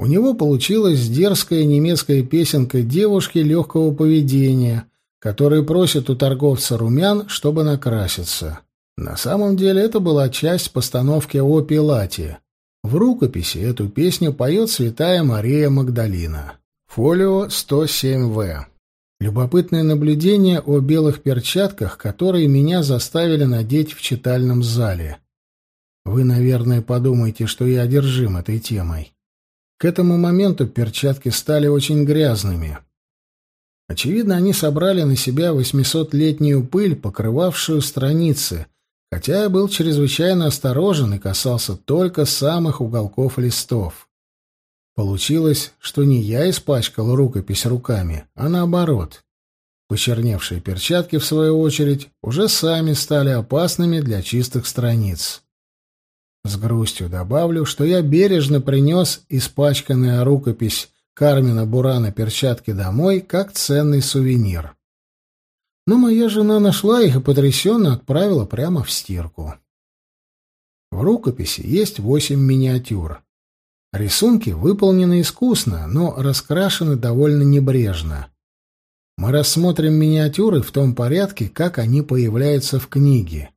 У него получилась дерзкая немецкая песенка девушки легкого поведения, которая просит у торговца румян, чтобы накраситься. На самом деле это была часть постановки о Пилате. В рукописи эту песню поет святая Мария Магдалина. Фолио 107В. Любопытное наблюдение о белых перчатках, которые меня заставили надеть в читальном зале. Вы, наверное, подумаете, что я одержим этой темой. К этому моменту перчатки стали очень грязными. Очевидно, они собрали на себя восьмисотлетнюю пыль, покрывавшую страницы, хотя я был чрезвычайно осторожен и касался только самых уголков листов. Получилось, что не я испачкал рукопись руками, а наоборот. Почерневшие перчатки, в свою очередь, уже сами стали опасными для чистых страниц. С грустью добавлю, что я бережно принес испачканная рукопись Кармина Бурана перчатки домой как ценный сувенир. Но моя жена нашла их и потрясенно отправила прямо в стирку. В рукописи есть восемь миниатюр. Рисунки выполнены искусно, но раскрашены довольно небрежно. Мы рассмотрим миниатюры в том порядке, как они появляются в книге.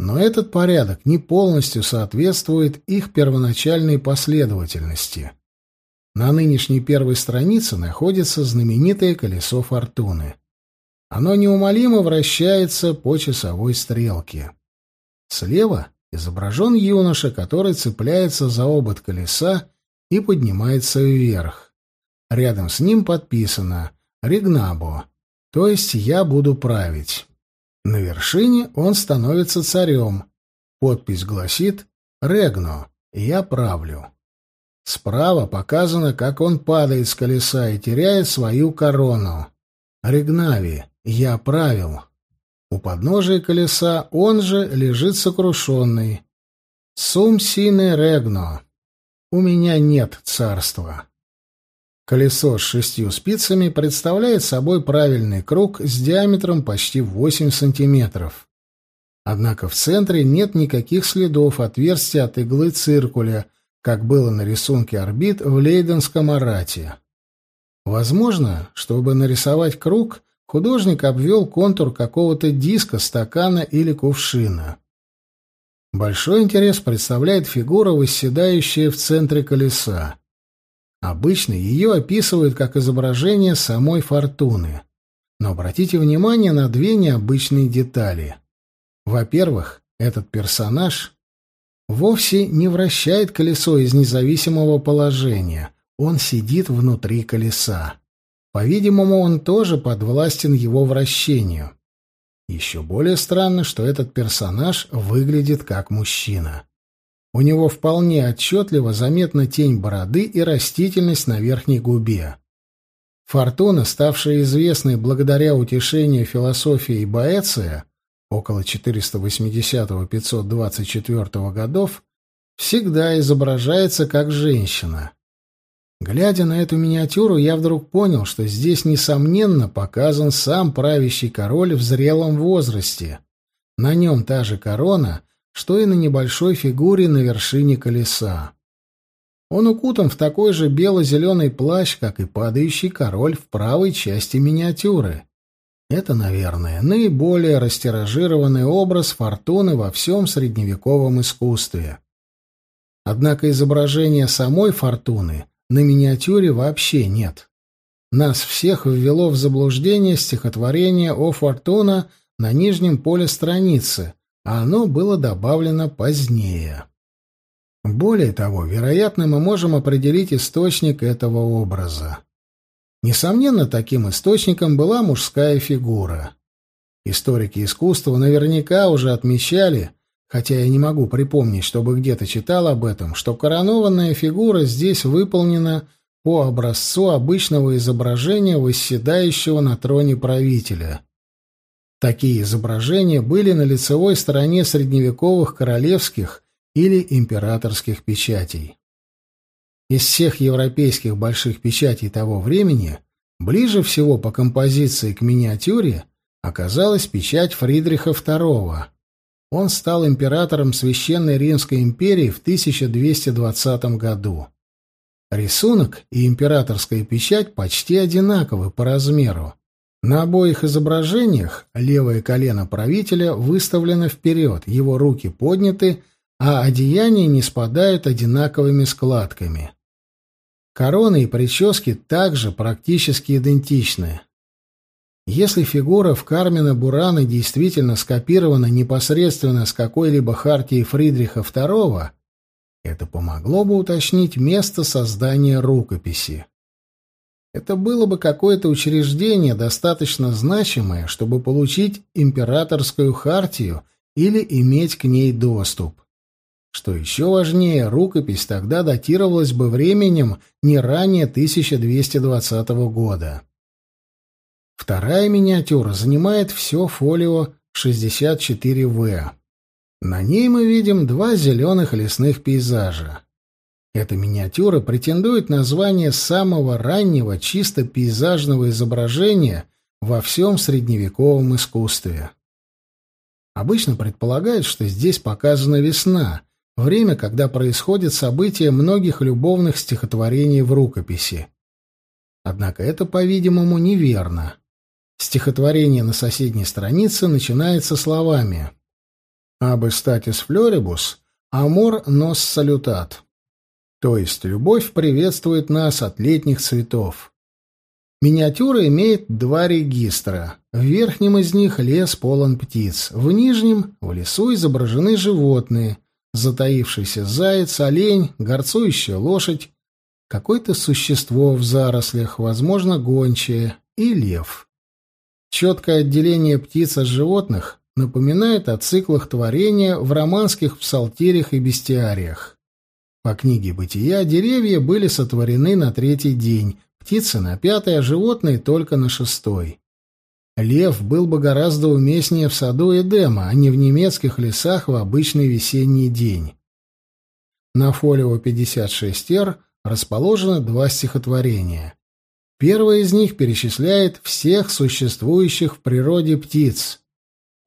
Но этот порядок не полностью соответствует их первоначальной последовательности. На нынешней первой странице находится знаменитое колесо фортуны. Оно неумолимо вращается по часовой стрелке. Слева изображен юноша, который цепляется за обод колеса и поднимается вверх. Рядом с ним подписано «Ригнабо», то есть «Я буду править». На вершине он становится царем. Подпись гласит «Регно. Я правлю». Справа показано, как он падает с колеса и теряет свою корону. Регнави. Я правил. У подножия колеса он же лежит сокрушенный. Сум сине регно. У меня нет царства. Колесо с шестью спицами представляет собой правильный круг с диаметром почти 8 сантиметров. Однако в центре нет никаких следов отверстия от иглы циркуля, как было на рисунке орбит в Лейденском арате. Возможно, чтобы нарисовать круг, художник обвел контур какого-то диска, стакана или кувшина. Большой интерес представляет фигура, восседающая в центре колеса. Обычно ее описывают как изображение самой фортуны. Но обратите внимание на две необычные детали. Во-первых, этот персонаж вовсе не вращает колесо из независимого положения. Он сидит внутри колеса. По-видимому, он тоже подвластен его вращению. Еще более странно, что этот персонаж выглядит как мужчина. У него вполне отчетливо заметна тень бороды и растительность на верхней губе. Фортуна, ставшая известной благодаря утешению философии Боэция около 480-524 годов, всегда изображается как женщина. Глядя на эту миниатюру, я вдруг понял, что здесь, несомненно, показан сам правящий король в зрелом возрасте. На нем та же корона, что и на небольшой фигуре на вершине колеса. Он укутан в такой же бело-зеленый плащ, как и падающий король в правой части миниатюры. Это, наверное, наиболее растиражированный образ фортуны во всем средневековом искусстве. Однако изображения самой фортуны на миниатюре вообще нет. Нас всех ввело в заблуждение стихотворение о Фортуна на нижнем поле страницы, а оно было добавлено позднее. Более того, вероятно, мы можем определить источник этого образа. Несомненно, таким источником была мужская фигура. Историки искусства наверняка уже отмечали, хотя я не могу припомнить, чтобы где-то читал об этом, что коронованная фигура здесь выполнена по образцу обычного изображения восседающего на троне правителя. Такие изображения были на лицевой стороне средневековых королевских или императорских печатей. Из всех европейских больших печатей того времени ближе всего по композиции к миниатюре оказалась печать Фридриха II. Он стал императором Священной Римской империи в 1220 году. Рисунок и императорская печать почти одинаковы по размеру. На обоих изображениях левое колено правителя выставлено вперед, его руки подняты, а одеяния не спадают одинаковыми складками. Короны и прически также практически идентичны. Если фигура в Кармена Бурана действительно скопирована непосредственно с какой-либо хартии Фридриха II, это помогло бы уточнить место создания рукописи. Это было бы какое-то учреждение, достаточно значимое, чтобы получить императорскую хартию или иметь к ней доступ. Что еще важнее, рукопись тогда датировалась бы временем не ранее 1220 года. Вторая миниатюра занимает все фолио 64В. На ней мы видим два зеленых лесных пейзажа. Эта миниатюра претендует на звание самого раннего чисто пейзажного изображения во всем средневековом искусстве. Обычно предполагают, что здесь показана весна, время, когда происходят события многих любовных стихотворений в рукописи. Однако это, по-видимому, неверно. Стихотворение на соседней странице начинается словами «Абе статис флорибус, амор нос салютат», то есть любовь приветствует нас от летних цветов. Миниатюра имеет два регистра. В верхнем из них лес полон птиц, в нижнем в лесу изображены животные — затаившийся заяц, олень, горцующая лошадь, какое-то существо в зарослях, возможно, гончее, и лев. Четкое отделение птиц от животных напоминает о циклах творения в романских псалтирях и бестиариях. По книге «Бытия» деревья были сотворены на третий день, птицы на пятый, а животные только на шестой. Лев был бы гораздо уместнее в саду Эдема, а не в немецких лесах в обычный весенний день. На фолио 56Р расположено два стихотворения. Первое из них перечисляет всех существующих в природе птиц.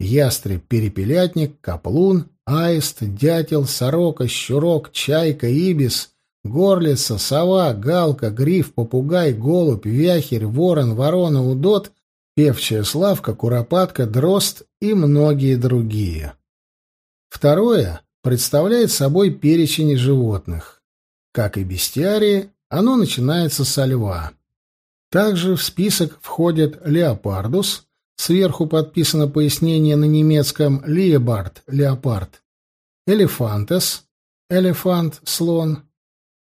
Ястреб-перепелятник, каплун, аист, дятел, сорока, щурок, чайка, ибис, горлица, сова, галка, гриф, попугай, голубь, вяхерь, ворон, ворона, удот — певчая славка, куропатка, дрозд и многие другие. Второе представляет собой перечень животных. Как и бестиарии, оно начинается со льва. Также в список входят леопардус, сверху подписано пояснение на немецком «леопард» — леопард, элефантес — элефант — слон,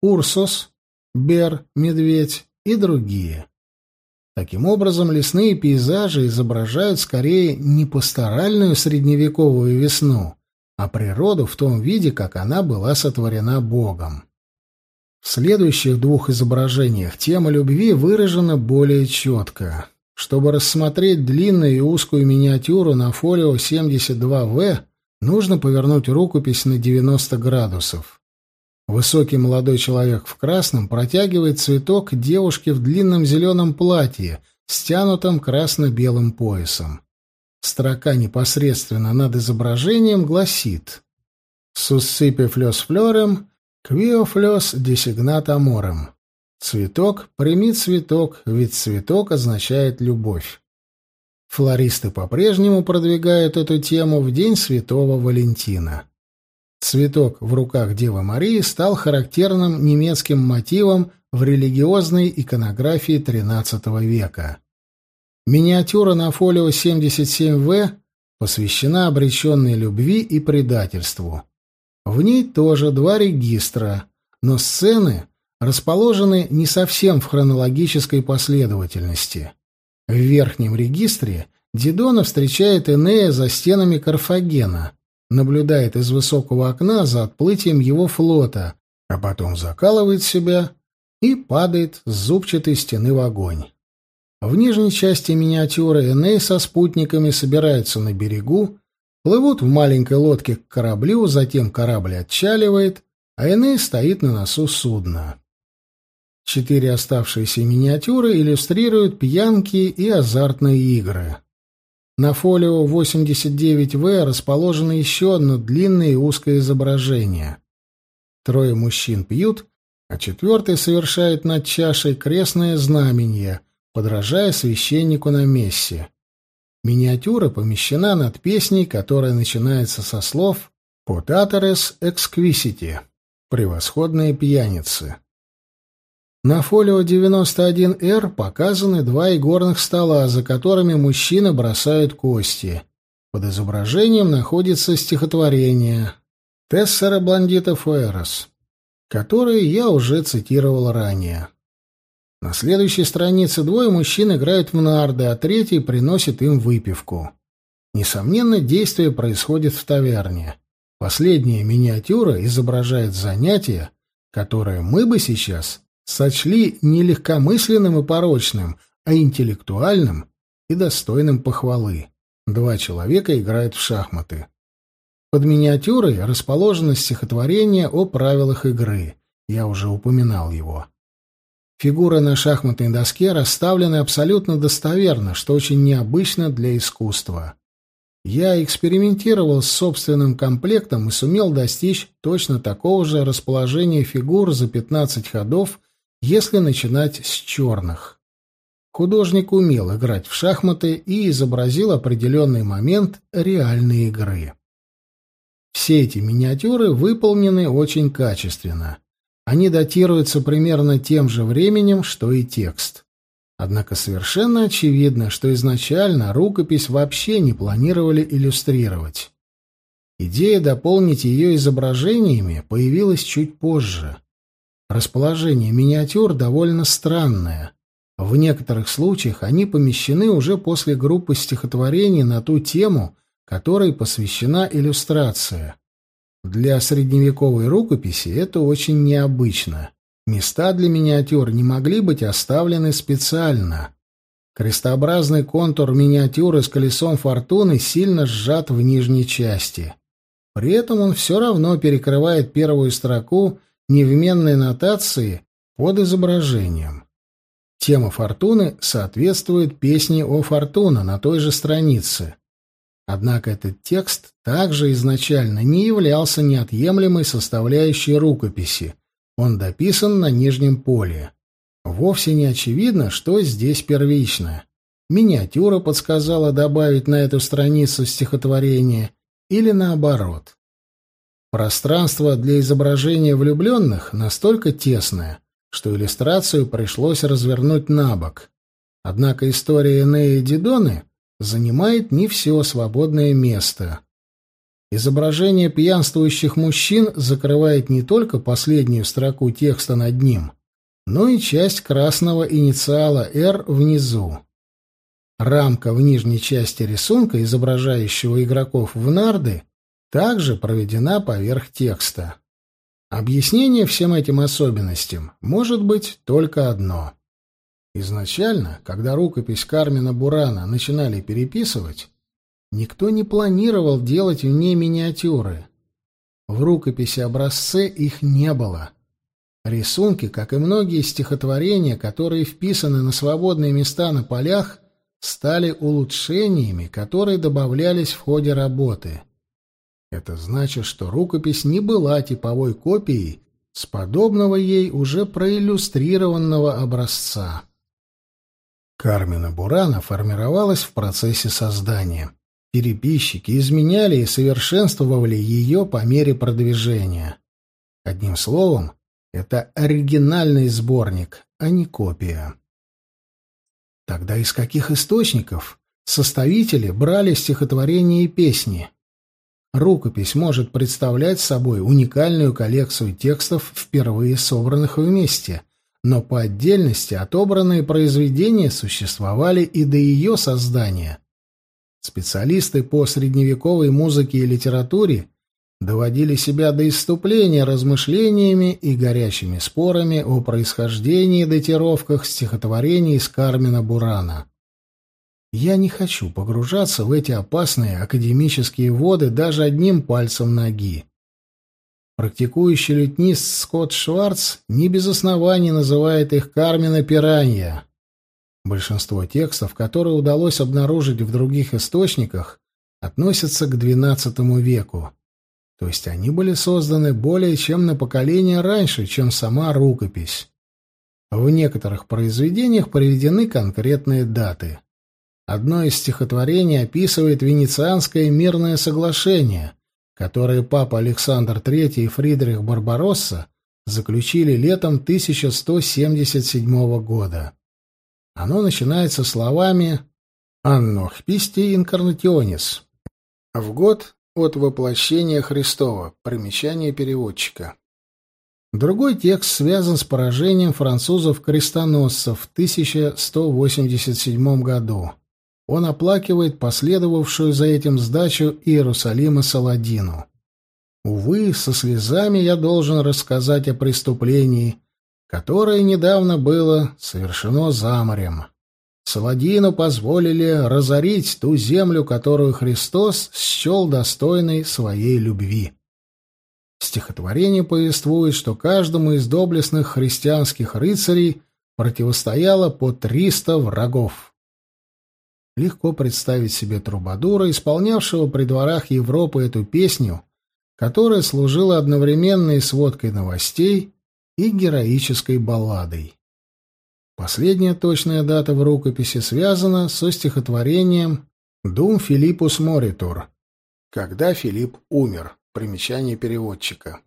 урсус — бер — медведь и другие. Таким образом, лесные пейзажи изображают скорее не пасторальную средневековую весну, а природу в том виде, как она была сотворена Богом. В следующих двух изображениях тема любви выражена более четко. Чтобы рассмотреть длинную и узкую миниатюру на фолио 72В, нужно повернуть рукопись на 90 градусов. Высокий молодой человек в красном протягивает цветок девушке в длинном зеленом платье, стянутом красно-белым поясом. Строка непосредственно над изображением гласит «Суссипе флёс флорем, квио флёс десигнат аморем». Цветок, прими цветок, ведь цветок означает любовь. Флористы по-прежнему продвигают эту тему в День Святого Валентина. Цветок в руках Девы Марии стал характерным немецким мотивом в религиозной иконографии XIII века. Миниатюра на фолио 77В посвящена обреченной любви и предательству. В ней тоже два регистра, но сцены расположены не совсем в хронологической последовательности. В верхнем регистре Дидона встречает Энея за стенами Карфагена, наблюдает из высокого окна за отплытием его флота, а потом закалывает себя и падает с зубчатой стены в огонь. В нижней части миниатюры Эней со спутниками собираются на берегу, плывут в маленькой лодке к кораблю, затем корабль отчаливает, а Эней стоит на носу судна. Четыре оставшиеся миниатюры иллюстрируют пьянки и азартные игры. На фолио 89В расположено еще одно длинное и узкое изображение. Трое мужчин пьют, а четвертый совершает над чашей крестное знамение, подражая священнику на мессе. Миниатюра помещена над песней, которая начинается со слов «Potateres exquisiti» — «Превосходные пьяницы». На фолио 91Р показаны два игорных стола, за которыми мужчины бросают кости. Под изображением находится стихотворение «Тессера блондита Фуэрос», которое я уже цитировал ранее. На следующей странице двое мужчин играют в нарды, а третий приносит им выпивку. Несомненно, действие происходит в таверне. Последняя миниатюра изображает занятие, которое мы бы сейчас сочли не легкомысленным и порочным, а интеллектуальным и достойным похвалы. Два человека играют в шахматы. Под миниатюрой расположено стихотворение о правилах игры. Я уже упоминал его. Фигуры на шахматной доске расставлены абсолютно достоверно, что очень необычно для искусства. Я экспериментировал с собственным комплектом и сумел достичь точно такого же расположения фигур за 15 ходов, если начинать с черных. Художник умел играть в шахматы и изобразил определенный момент реальной игры. Все эти миниатюры выполнены очень качественно. Они датируются примерно тем же временем, что и текст. Однако совершенно очевидно, что изначально рукопись вообще не планировали иллюстрировать. Идея дополнить ее изображениями появилась чуть позже. Расположение миниатюр довольно странное. В некоторых случаях они помещены уже после группы стихотворений на ту тему, которой посвящена иллюстрация. Для средневековой рукописи это очень необычно. Места для миниатюр не могли быть оставлены специально. Крестообразный контур миниатюры с колесом фортуны сильно сжат в нижней части. При этом он все равно перекрывает первую строку невменной нотации под изображением. Тема фортуны соответствует песне о фортуна на той же странице. Однако этот текст также изначально не являлся неотъемлемой составляющей рукописи. Он дописан на нижнем поле. Вовсе не очевидно, что здесь первично. Миниатюра подсказала добавить на эту страницу стихотворение или наоборот. Пространство для изображения влюбленных настолько тесное, что иллюстрацию пришлось развернуть на бок. Однако история Энея и Дидоны занимает не все свободное место. Изображение пьянствующих мужчин закрывает не только последнюю строку текста над ним, но и часть красного инициала «Р» внизу. Рамка в нижней части рисунка, изображающего игроков в нарды, также проведена поверх текста. Объяснение всем этим особенностям может быть только одно. Изначально, когда рукопись Кармина Бурана начинали переписывать, никто не планировал делать в ней миниатюры. В рукописи образце их не было. Рисунки, как и многие стихотворения, которые вписаны на свободные места на полях, стали улучшениями, которые добавлялись в ходе работы. Это значит, что рукопись не была типовой копией с подобного ей уже проиллюстрированного образца. Кармина Бурана формировалась в процессе создания. Переписчики изменяли и совершенствовали ее по мере продвижения. Одним словом, это оригинальный сборник, а не копия. Тогда из каких источников составители брали стихотворения и песни? Рукопись может представлять собой уникальную коллекцию текстов, впервые собранных вместе, но по отдельности отобранные произведения существовали и до ее создания. Специалисты по средневековой музыке и литературе доводили себя до иступления размышлениями и горячими спорами о происхождении и датировках стихотворений из Кармина Бурана. Я не хочу погружаться в эти опасные академические воды даже одним пальцем ноги. Практикующий лютнист Скотт Шварц не без оснований называет их Кармина Пиранья. Большинство текстов, которые удалось обнаружить в других источниках, относятся к XII веку. То есть они были созданы более чем на поколение раньше, чем сама рукопись. В некоторых произведениях приведены конкретные даты. Одно из стихотворений описывает Венецианское мирное соглашение, которое папа Александр III и Фридрих Барбаросса заключили летом 1177 года. Оно начинается словами «Анно хписти инкарнатионис» в год от воплощения Христова. Примечание переводчика. Другой текст связан с поражением французов-крестоносцев в 1187 году. Он оплакивает последовавшую за этим сдачу Иерусалима Саладину. Увы, со слезами я должен рассказать о преступлении, которое недавно было совершено за морем. Саладину позволили разорить ту землю, которую Христос счел достойной своей любви. Стихотворение повествует, что каждому из доблестных христианских рыцарей противостояло по триста врагов. Легко представить себе трубадура, исполнявшего при дворах Европы эту песню, которая служила одновременно и сводкой новостей, и героической балладой. Последняя точная дата в рукописи связана со стихотворением «Дум Филиппус Моритур», когда Филипп умер. Примечание переводчика.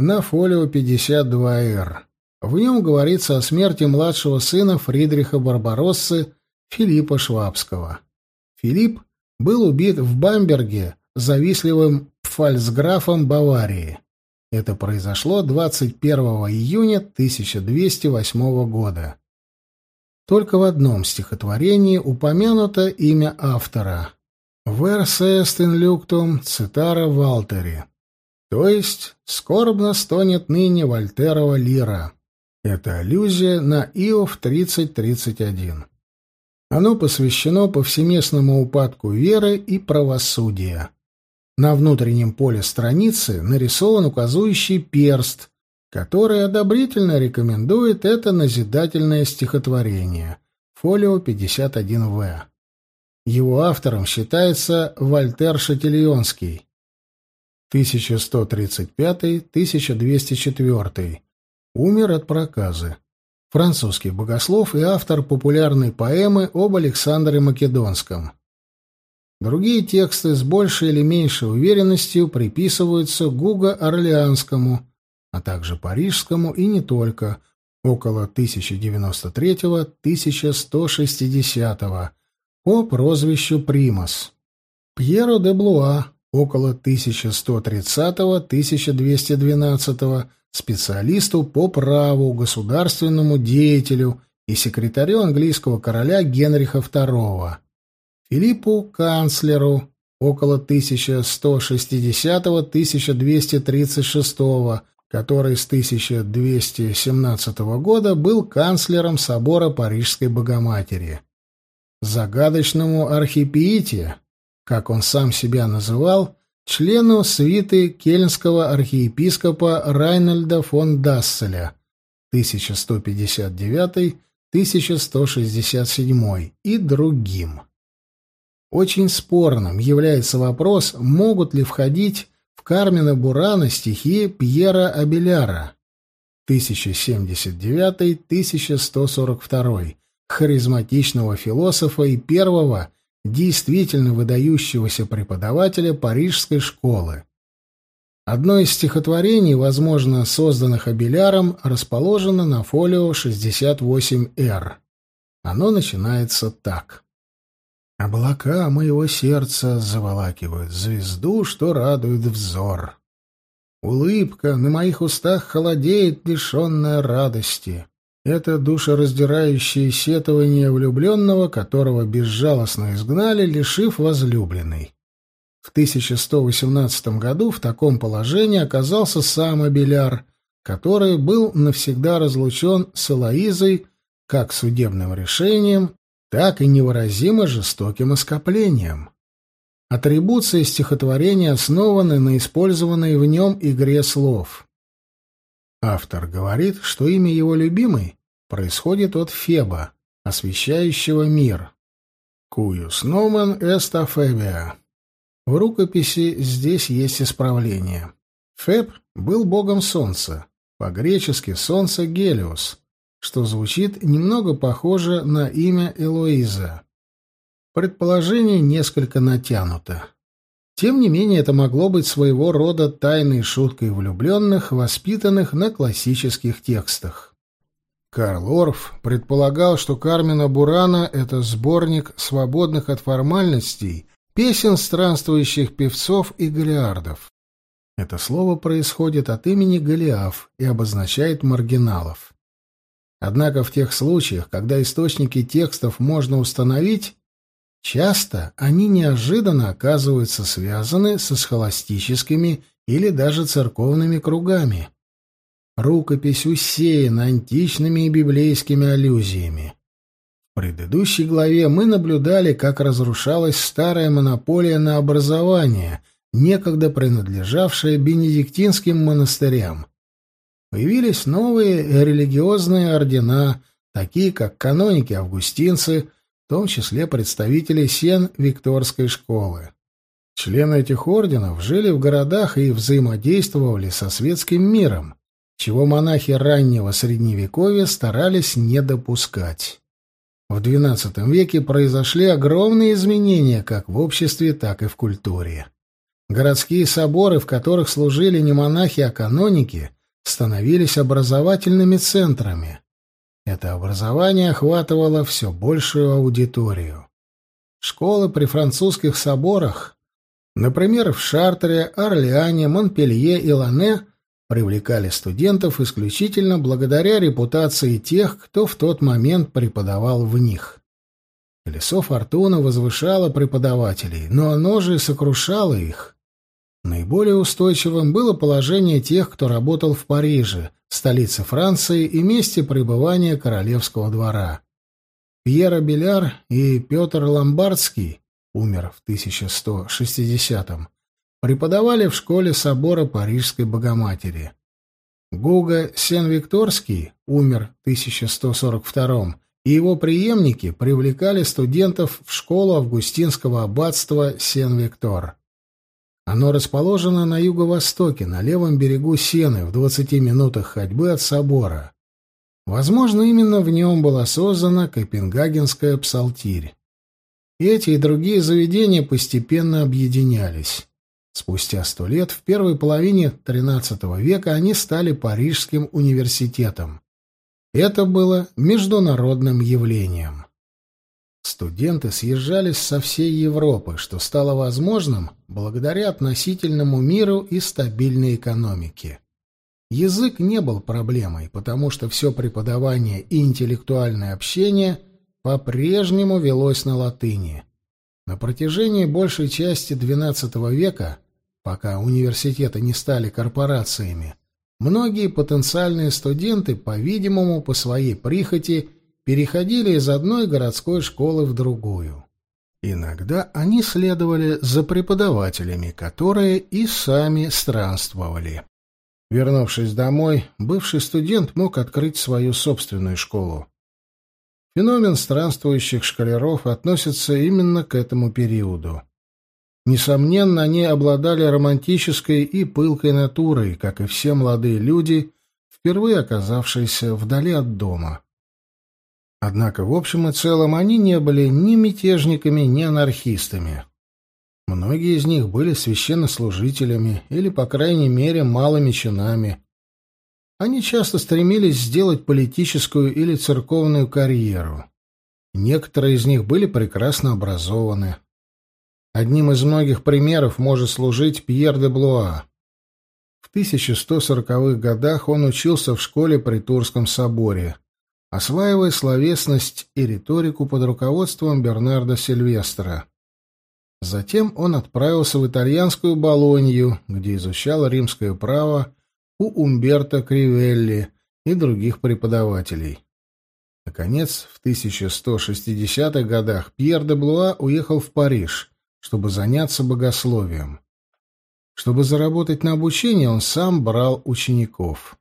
На фолио 52-р. В нем говорится о смерти младшего сына Фридриха Барбароссы Филиппа Швабского. Филипп был убит в Бамберге завистливым фальцграфом Баварии. Это произошло 21 июня 1208 года. Только в одном стихотворении упомянуто имя автора «Верс эстен люктум цитара Валтери», то есть «скорбно стонет ныне Вольтерова лира». Это аллюзия на Иов 30.31. Оно посвящено повсеместному упадку веры и правосудия. На внутреннем поле страницы нарисован указующий перст, который одобрительно рекомендует это назидательное стихотворение. Фолио 51В. Его автором считается Вольтер Шатильонский. 1135-1204. Умер от проказы французский богослов и автор популярной поэмы об Александре Македонском. Другие тексты с большей или меньшей уверенностью приписываются Гуго Орлеанскому, а также Парижскому и не только, около 1093-1160 по прозвищу Примас. Пьеро де Блуа около 1130-1212 специалисту по праву, государственному деятелю и секретарю английского короля Генриха II, Филиппу канцлеру около 1160-1236, который с 1217 года был канцлером собора Парижской Богоматери, загадочному архипиите, как он сам себя называл, члену свиты кельнского архиепископа Райнольда фон Дасселя 1159-1167 и другим. Очень спорным является вопрос, могут ли входить в Кармина Бурана стихи Пьера Абеляра 1079-1142, харизматичного философа и первого действительно выдающегося преподавателя парижской школы. Одно из стихотворений, возможно, созданных Абеляром, расположено на фолио 68-Р. Оно начинается так. «Облака моего сердца заволакивают звезду, что радует взор. Улыбка на моих устах холодеет, лишенная радости. Это душераздирающее сетование влюбленного, которого безжалостно изгнали, лишив возлюбленной. В 1118 году в таком положении оказался сам Абеляр, который был навсегда разлучен с Элоизой как судебным решением, так и невыразимо жестоким оскоплением. Атрибуции стихотворения основаны на использованной в нем игре слов. Автор говорит, что имя его любимой происходит от Феба, освещающего мир. «Куюс номен эст афебия». В рукописи здесь есть исправление. Феб был богом солнца, по-гречески «солнце Гелиос», что звучит немного похоже на имя Элоиза. Предположение несколько натянуто. Тем не менее, это могло быть своего рода тайной шуткой влюбленных, воспитанных на классических текстах. Карл Орф предполагал, что Кармина Бурана — это сборник свободных от формальностей песен странствующих певцов и галиардов. Это слово происходит от имени Голиаф и обозначает маргиналов. Однако в тех случаях, когда источники текстов можно установить, часто они неожиданно оказываются связаны со схоластическими или даже церковными кругами. Рукопись усеяна античными и библейскими аллюзиями. В предыдущей главе мы наблюдали, как разрушалась старая монополия на образование, некогда принадлежавшая бенедиктинским монастырям. Появились новые религиозные ордена, такие как каноники-августинцы, в том числе представители Сен-Викторской школы. Члены этих орденов жили в городах и взаимодействовали со светским миром, чего монахи раннего Средневековья старались не допускать. В XII веке произошли огромные изменения как в обществе, так и в культуре. Городские соборы, в которых служили не монахи, а каноники, становились образовательными центрами. Это образование охватывало все большую аудиторию. Школы при французских соборах, например, в Шартере, Орлеане, Монпелье и Лане, привлекали студентов исключительно благодаря репутации тех, кто в тот момент преподавал в них. Колесо фортуны возвышало преподавателей, но оно же и сокрушало их. Наиболее устойчивым было положение тех, кто работал в Париже, столице Франции и месте пребывания королевского двора. Пьер Беляр и Петр Ломбардский, умер в 1160-м, преподавали в школе собора Парижской Богоматери. Гуга Сен-Викторский умер в 1142 и его преемники привлекали студентов в школу августинского аббатства Сен-Виктор. Оно расположено на юго-востоке, на левом берегу Сены, в 20 минутах ходьбы от собора. Возможно, именно в нем была создана Копенгагенская псалтирь. Эти и другие заведения постепенно объединялись. Спустя сто лет, в первой половине XIII века, они стали Парижским университетом. Это было международным явлением. Студенты съезжались со всей Европы, что стало возможным благодаря относительному миру и стабильной экономике. Язык не был проблемой, потому что все преподавание и интеллектуальное общение по-прежнему велось на латыни. На протяжении большей части XII века Пока университеты не стали корпорациями, многие потенциальные студенты, по-видимому, по своей прихоти, переходили из одной городской школы в другую. Иногда они следовали за преподавателями, которые и сами странствовали. Вернувшись домой, бывший студент мог открыть свою собственную школу. Феномен странствующих школяров относится именно к этому периоду. Несомненно, они обладали романтической и пылкой натурой, как и все молодые люди, впервые оказавшиеся вдали от дома. Однако в общем и целом они не были ни мятежниками, ни анархистами. Многие из них были священнослужителями или, по крайней мере, малыми чинами. Они часто стремились сделать политическую или церковную карьеру. Некоторые из них были прекрасно образованы. Одним из многих примеров может служить Пьер де Блуа. В 1140-х годах он учился в школе при Турском соборе, осваивая словесность и риторику под руководством Бернарда Сильвестра. Затем он отправился в итальянскую Болонью, где изучал римское право у Умберто Кривелли и других преподавателей. Наконец, в 1160-х годах Пьер де Блуа уехал в Париж, чтобы заняться богословием. Чтобы заработать на обучение, он сам брал учеников.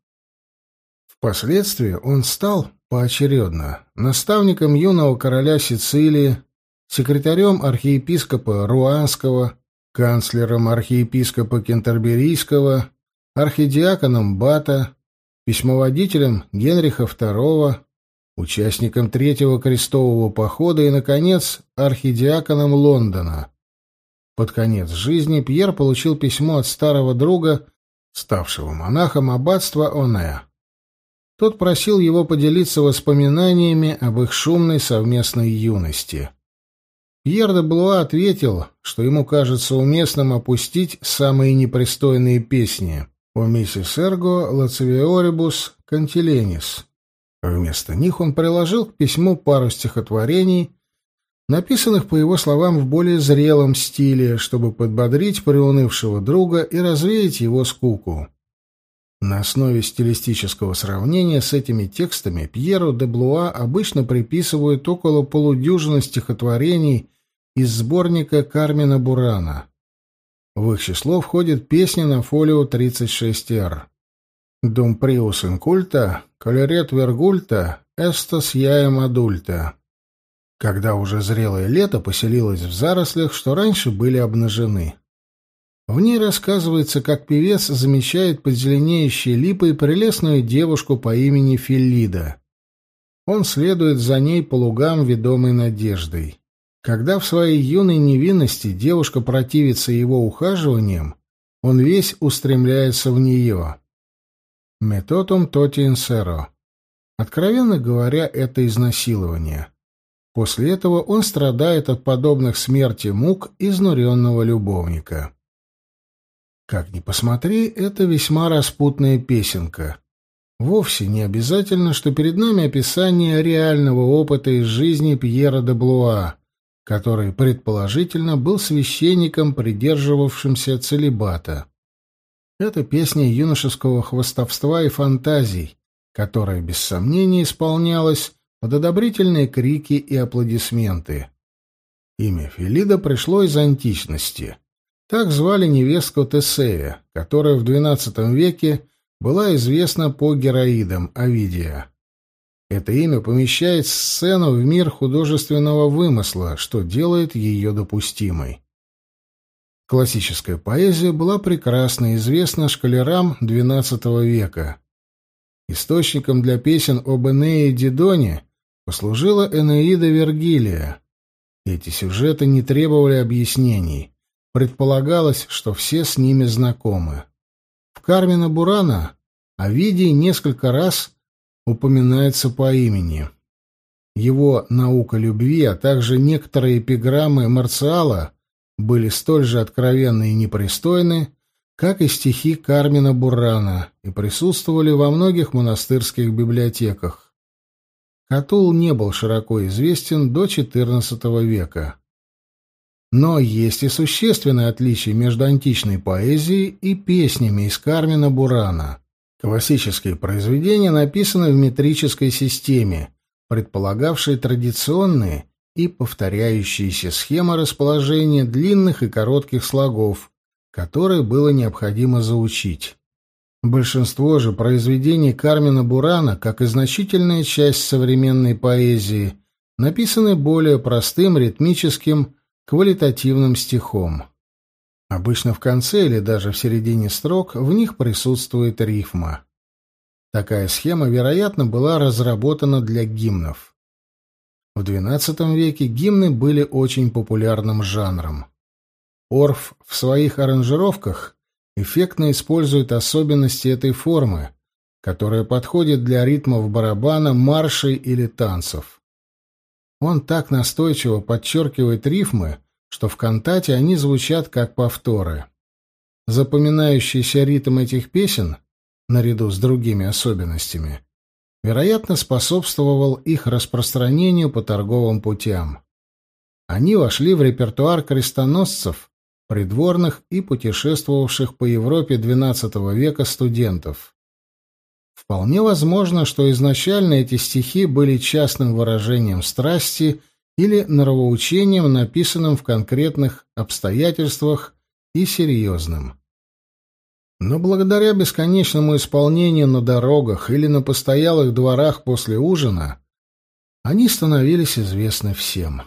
Впоследствии он стал поочередно наставником юного короля Сицилии, секретарем архиепископа Руанского, канцлером архиепископа Кентерберийского, архидиаконом Бата, письмоводителем Генриха II, участником Третьего крестового похода и, наконец, архидиаконом Лондона. Под конец жизни Пьер получил письмо от старого друга, ставшего монахом аббатства Оне. Тот просил его поделиться воспоминаниями об их шумной совместной юности. Пьер де Блуа ответил, что ему кажется уместным опустить самые непристойные песни «О миссис Эрго лацевиорибус кантиленис». Вместо них он приложил к письму пару стихотворений, написанных, по его словам, в более зрелом стиле, чтобы подбодрить приунывшего друга и развеять его скуку. На основе стилистического сравнения с этими текстами Пьеру де Блуа обычно приписывают около полудюжины стихотворений из сборника Кармина Бурана. В их число входит песня на фолио 36-р. «Дум приус инкульта, колерет вергульта, эстас яем адульта» когда уже зрелое лето поселилось в зарослях, что раньше были обнажены. В ней рассказывается, как певец замечает под зеленеющей липой прелестную девушку по имени Филлида. Он следует за ней по лугам, ведомой надеждой. Когда в своей юной невинности девушка противится его ухаживаниям, он весь устремляется в нее. Метотум тоти инсеро. Откровенно говоря, это изнасилование. После этого он страдает от подобных смерти мук изнуренного любовника. Как ни посмотри, это весьма распутная песенка. Вовсе не обязательно, что перед нами описание реального опыта из жизни Пьера де Блуа, который, предположительно, был священником, придерживавшимся целебата. Это песня юношеского хвостовства и фантазий, которая, без сомнения, исполнялась под одобрительные крики и аплодисменты. Имя Филида пришло из античности. Так звали невестку Тесея, которая в XII веке была известна по героидам Овидия. Это имя помещает сцену в мир художественного вымысла, что делает ее допустимой. Классическая поэзия была прекрасно известна школярам XII века. Источником для песен об Энее и Дидоне послужила Энеида Вергилия. Эти сюжеты не требовали объяснений. Предполагалось, что все с ними знакомы. В Кармина Бурана Овидий несколько раз упоминается по имени. Его «Наука любви», а также некоторые эпиграммы Марциала были столь же откровенны и непристойны, как и стихи Кармина Бурана, и присутствовали во многих монастырских библиотеках. Катул не был широко известен до XIV века. Но есть и существенное отличие между античной поэзией и песнями из Кармина Бурана. Классические произведения написаны в метрической системе, предполагавшей традиционные и повторяющиеся схемы расположения длинных и коротких слогов, которые было необходимо заучить. Большинство же произведений Кармина Бурана, как и значительная часть современной поэзии, написаны более простым ритмическим, квалитативным стихом. Обычно в конце или даже в середине строк в них присутствует рифма. Такая схема, вероятно, была разработана для гимнов. В XII веке гимны были очень популярным жанром. Орф в своих аранжировках эффектно использует особенности этой формы, которая подходит для ритмов барабана, маршей или танцев. Он так настойчиво подчеркивает рифмы, что в кантате они звучат как повторы. Запоминающийся ритм этих песен, наряду с другими особенностями, вероятно, способствовал их распространению по торговым путям. Они вошли в репертуар крестоносцев, придворных и путешествовавших по Европе XII века студентов. Вполне возможно, что изначально эти стихи были частным выражением страсти или нравоучением, написанным в конкретных обстоятельствах и серьезным. Но благодаря бесконечному исполнению на дорогах или на постоялых дворах после ужина они становились известны всем.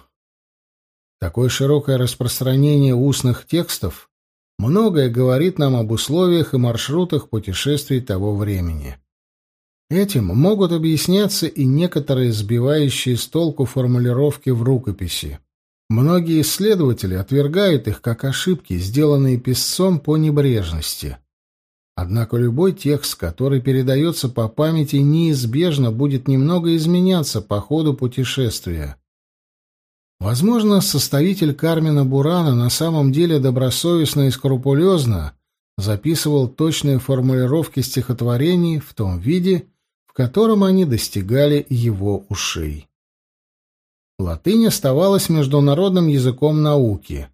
Такое широкое распространение устных текстов многое говорит нам об условиях и маршрутах путешествий того времени. Этим могут объясняться и некоторые сбивающие с толку формулировки в рукописи. Многие исследователи отвергают их как ошибки, сделанные писцом по небрежности. Однако любой текст, который передается по памяти, неизбежно будет немного изменяться по ходу путешествия. Возможно, составитель Кармина Бурана на самом деле добросовестно и скрупулезно записывал точные формулировки стихотворений в том виде, котором они достигали его ушей. Латынь оставалась международным языком науки,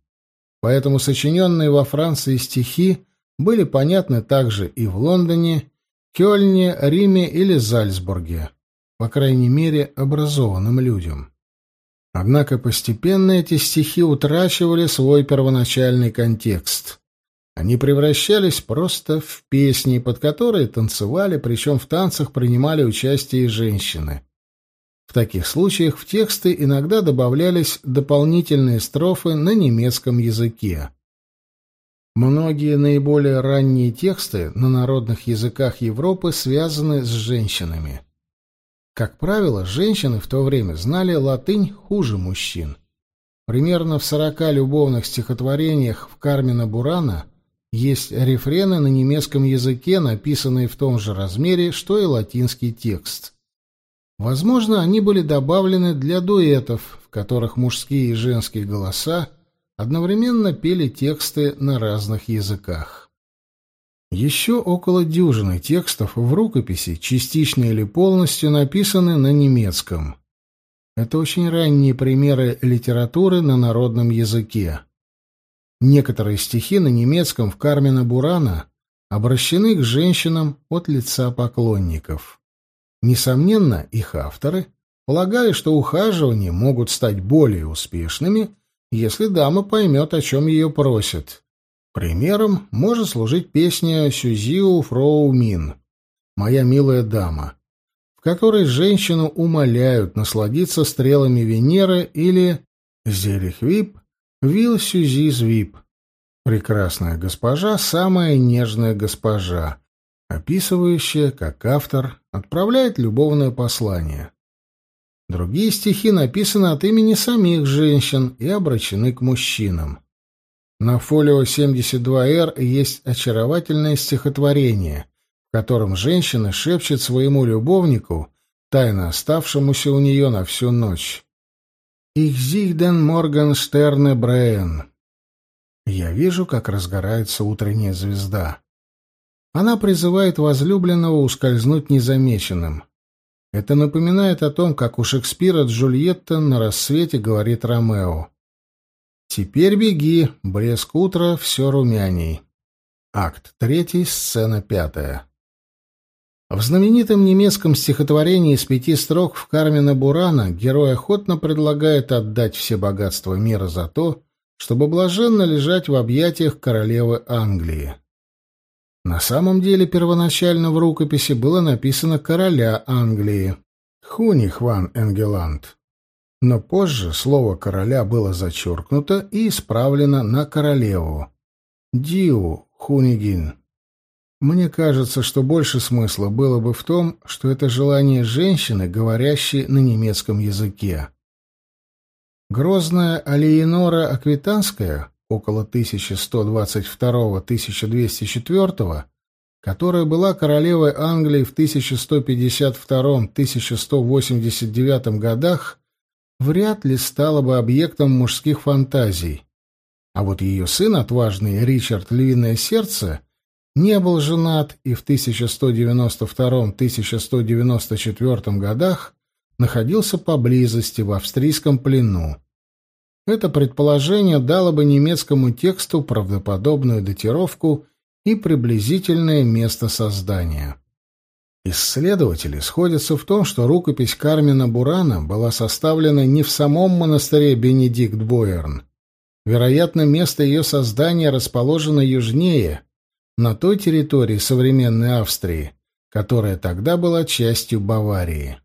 поэтому сочиненные во Франции стихи были понятны также и в Лондоне, Кёльне, Риме или Зальцбурге, по крайней мере, образованным людям. Однако постепенно эти стихи утрачивали свой первоначальный контекст. Они превращались просто в песни, под которые танцевали, причем в танцах принимали участие и женщины. В таких случаях в тексты иногда добавлялись дополнительные строфы на немецком языке. Многие наиболее ранние тексты на народных языках Европы связаны с женщинами. Как правило, женщины в то время знали латынь хуже мужчин. Примерно в сорока любовных стихотворениях в Кармина Бурана есть рефрены на немецком языке, написанные в том же размере, что и латинский текст. Возможно, они были добавлены для дуэтов, в которых мужские и женские голоса одновременно пели тексты на разных языках. Еще около дюжины текстов в рукописи, частично или полностью написаны на немецком. Это очень ранние примеры литературы на народном языке. Некоторые стихи на немецком в Кармина Бурана обращены к женщинам от лица поклонников. Несомненно, их авторы полагали, что ухаживания могут стать более успешными, если дама поймет, о чем ее просят. Примером может служить песня «Сюзиу Фроу Мин» «Моя милая дама», в которой женщину умоляют насладиться стрелами Венеры или «Зерихвип Вил Сюзи Звип» «Прекрасная госпожа, самая нежная госпожа», описывающая, как автор отправляет любовное послание. Другие стихи написаны от имени самих женщин и обращены к мужчинам. На фолио 72Р есть очаровательное стихотворение, в котором женщина шепчет своему любовнику, тайно оставшемуся у нее на всю ночь. «Ich sehe den Morgensterne brennen». «Я вижу, как разгорается утренняя звезда». Она призывает возлюбленного ускользнуть незамеченным. Это напоминает о том, как у Шекспира Джульетта на рассвете говорит Ромео. «Теперь беги, блеск утра, все румяней». Акт третий, сцена пятая. В знаменитом немецком стихотворении из пяти строк в Кармина Бурана герой охотно предлагает отдать все богатства мира за то, чтобы блаженно лежать в объятиях королевы Англии. На самом деле первоначально в рукописи было написано «короля Англии» Хуних ван Энгеланд. Но позже слово «короля» было зачеркнуто и исправлено на «королеву» Диу Хунигин. Мне кажется, что больше смысла было бы в том, что это желание женщины, говорящей на немецком языке. Грозная Алиенора Аквитанская около 1122-1204, которая была королевой Англии в 1152-1189 годах, вряд ли стала бы объектом мужских фантазий. А вот ее сын, отважный Ричард Львиное Сердце, не был женат и в 1192-1194 годах находился поблизости в австрийском плену. Это предположение дало бы немецкому тексту правдоподобную датировку и приблизительное место создания. Исследователи сходятся в том, что рукопись Кармина Бурана была составлена не в самом монастыре Бенедикт Бойерн. Вероятно, место ее создания расположено южнее, на той территории современной Австрии, которая тогда была частью Баварии.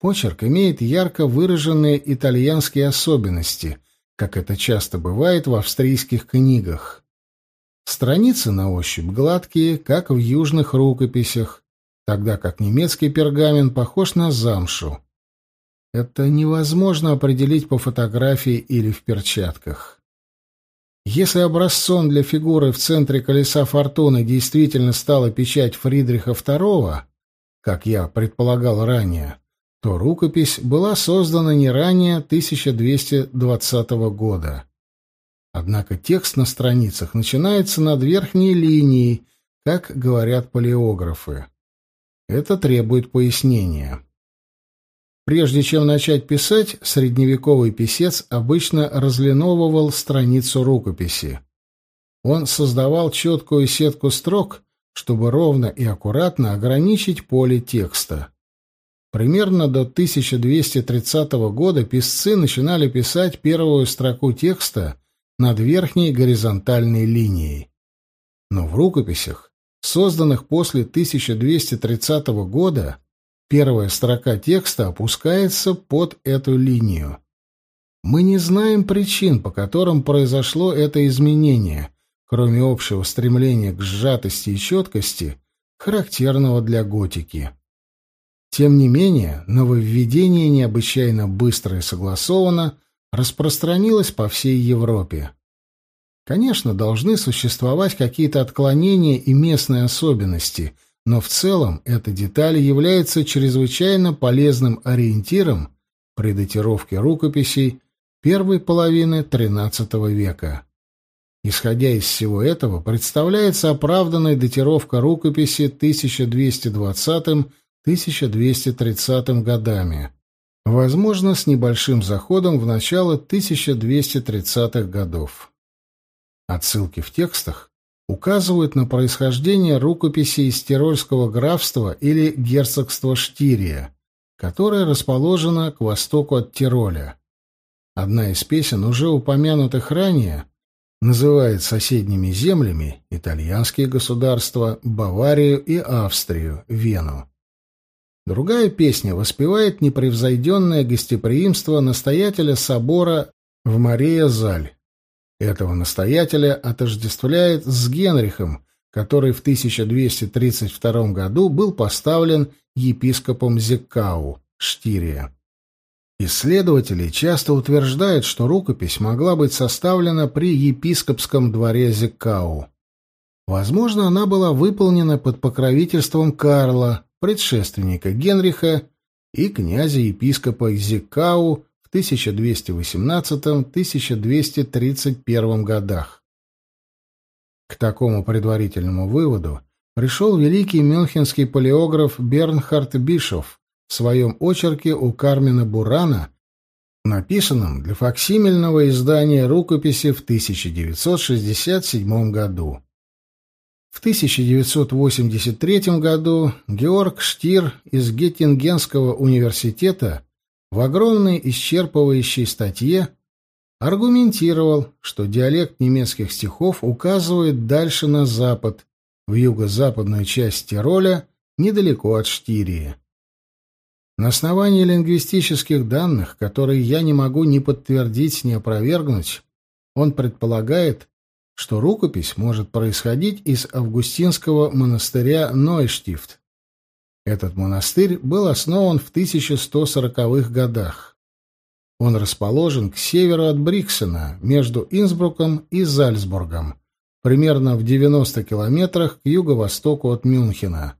Почерк имеет ярко выраженные итальянские особенности, как это часто бывает в австрийских книгах. Страницы на ощупь гладкие, как в южных рукописях, тогда как немецкий пергамент похож на замшу. Это невозможно определить по фотографии или в перчатках. Если образцом для фигуры в центре колеса фортуны действительно стала печать Фридриха II, как я предполагал ранее, то рукопись была создана не ранее 1220 года. Однако текст на страницах начинается над верхней линией, как говорят палеографы. Это требует пояснения. Прежде чем начать писать, средневековый писец обычно разлиновывал страницу рукописи. Он создавал четкую сетку строк, чтобы ровно и аккуратно ограничить поле текста. Примерно до 1230 года писцы начинали писать первую строку текста над верхней горизонтальной линией. Но в рукописях, созданных после 1230 года, первая строка текста опускается под эту линию. Мы не знаем причин, по которым произошло это изменение, кроме общего стремления к сжатости и четкости, характерного для готики. Тем не менее, нововведение необычайно быстро и согласованно распространилось по всей Европе. Конечно, должны существовать какие-то отклонения и местные особенности, но в целом эта деталь является чрезвычайно полезным ориентиром при датировке рукописей первой половины XIII века. Исходя из всего этого, представляется оправданной датировка рукописи 1220 1230 годами, возможно, с небольшим заходом в начало 1230-х годов. Отсылки в текстах указывают на происхождение рукописи из Тирольского графства или герцогства Штирия, которое расположено к востоку от Тироля. Одна из песен, уже упомянутых ранее, называет соседними землями итальянские государства, Баварию и Австрию, Вену. Другая песня воспевает непревзойденное гостеприимство настоятеля собора в Мария-Заль. Этого настоятеля отождествляет с Генрихом, который в 1232 году был поставлен епископом Зеккау, Штирия. Исследователи часто утверждают, что рукопись могла быть составлена при епископском дворе Зеккау. Возможно, она была выполнена под покровительством Карла, предшественника Генриха и князя-епископа Зикау в 1218-1231 годах. К такому предварительному выводу пришел великий мюнхенский палеограф Бернхард Бишов в своем очерке у Кармина Бурана, написанном для факсимильного издания рукописи в 1967 году. В 1983 году Георг Штир из Геттингенского университета в огромной исчерпывающей статье аргументировал, что диалект немецких стихов указывает дальше на запад, в юго-западную часть Тироля, недалеко от Штирии. На основании лингвистических данных, которые я не могу ни подтвердить, ни опровергнуть, он предполагает, что рукопись может происходить из августинского монастыря Нойштифт. Этот монастырь был основан в 1140-х годах. Он расположен к северу от Бриксена, между Инсбруком и Зальцбургом, примерно в 90 километрах к юго-востоку от Мюнхена.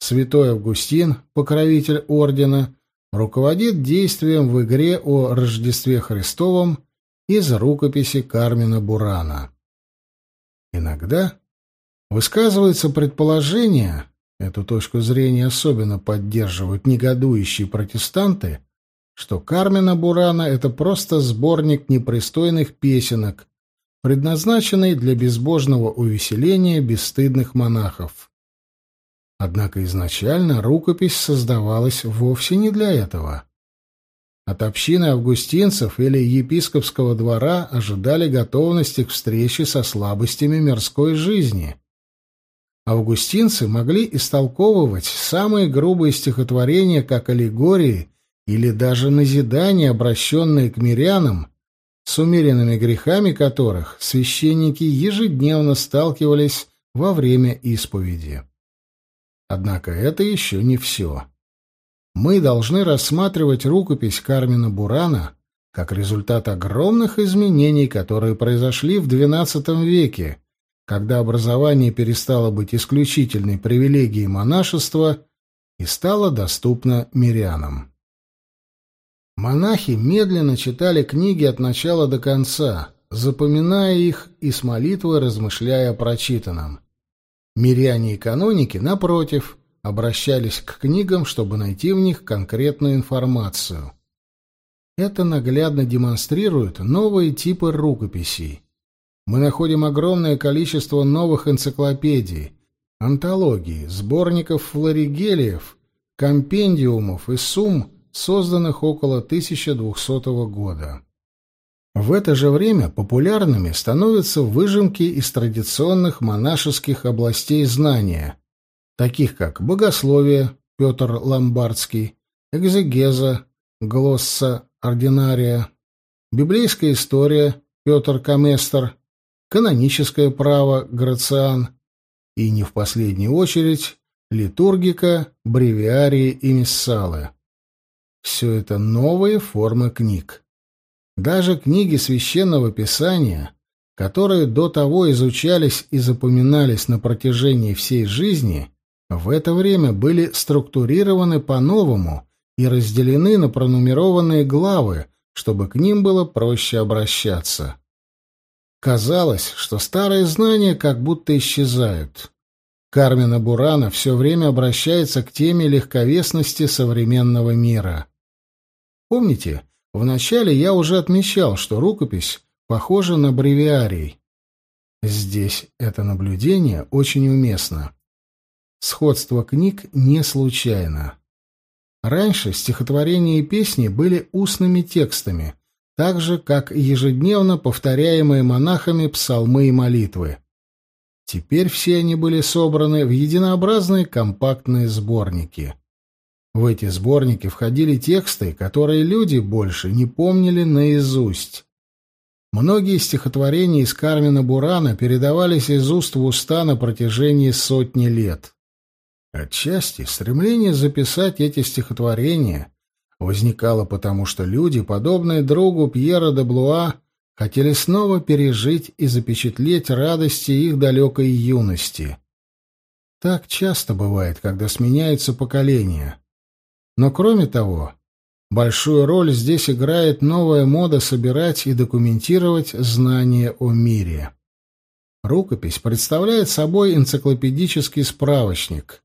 Святой Августин, покровитель ордена, руководит действием в игре о Рождестве Христовом из рукописи Кармина Бурана. Иногда высказывается предположение, эту точку зрения особенно поддерживают негодующие протестанты, что Кармина Бурана — это просто сборник непристойных песенок, предназначенный для безбожного увеселения бесстыдных монахов. Однако изначально рукопись создавалась вовсе не для этого. От общины августинцев или епископского двора ожидали готовности к встрече со слабостями мирской жизни. Августинцы могли истолковывать самые грубые стихотворения как аллегории или даже назидания, обращенные к мирянам, с умеренными грехами которых священники ежедневно сталкивались во время исповеди. Однако это еще не все. Мы должны рассматривать рукопись Кармина Бурана как результат огромных изменений, которые произошли в XII веке, когда образование перестало быть исключительной привилегией монашества и стало доступно мирянам. Монахи медленно читали книги от начала до конца, запоминая их и с молитвой размышляя о прочитанном. Миряне и каноники, напротив, обращались к книгам, чтобы найти в них конкретную информацию. Это наглядно демонстрирует новые типы рукописей. Мы находим огромное количество новых энциклопедий, антологий, сборников флоригелиев, компендиумов и сумм, созданных около 1200 года. В это же время популярными становятся выжимки из традиционных монашеских областей знания, таких как богословие Петр Ломбардский, экзегеза Глосса Ординария, библейская история Петр Каместер, каноническое право Грациан и, не в последнюю очередь, литургика, бревиарии и миссалы. Все это новые формы книг. Даже книги священного писания, которые до того изучались и запоминались на протяжении всей жизни, в это время были структурированы по-новому и разделены на пронумерованные главы, чтобы к ним было проще обращаться. Казалось, что старые знания как будто исчезают. Кармина Бурана все время обращается к теме легковесности современного мира. Помните, вначале я уже отмечал, что рукопись похожа на бревиарий. Здесь это наблюдение очень уместно. Сходство книг не случайно. Раньше стихотворения и песни были устными текстами, так же, как ежедневно повторяемые монахами псалмы и молитвы. Теперь все они были собраны в единообразные компактные сборники. В эти сборники входили тексты, которые люди больше не помнили наизусть. Многие стихотворения из Кармина Бурана передавались из уст в уста на протяжении сотни лет. Отчасти стремление записать эти стихотворения возникало потому, что люди, подобные другу Пьера де Блуа, хотели снова пережить и запечатлеть радости их далекой юности. Так часто бывает, когда сменяются поколения. Но кроме того, большую роль здесь играет новая мода собирать и документировать знания о мире. Рукопись представляет собой энциклопедический справочник.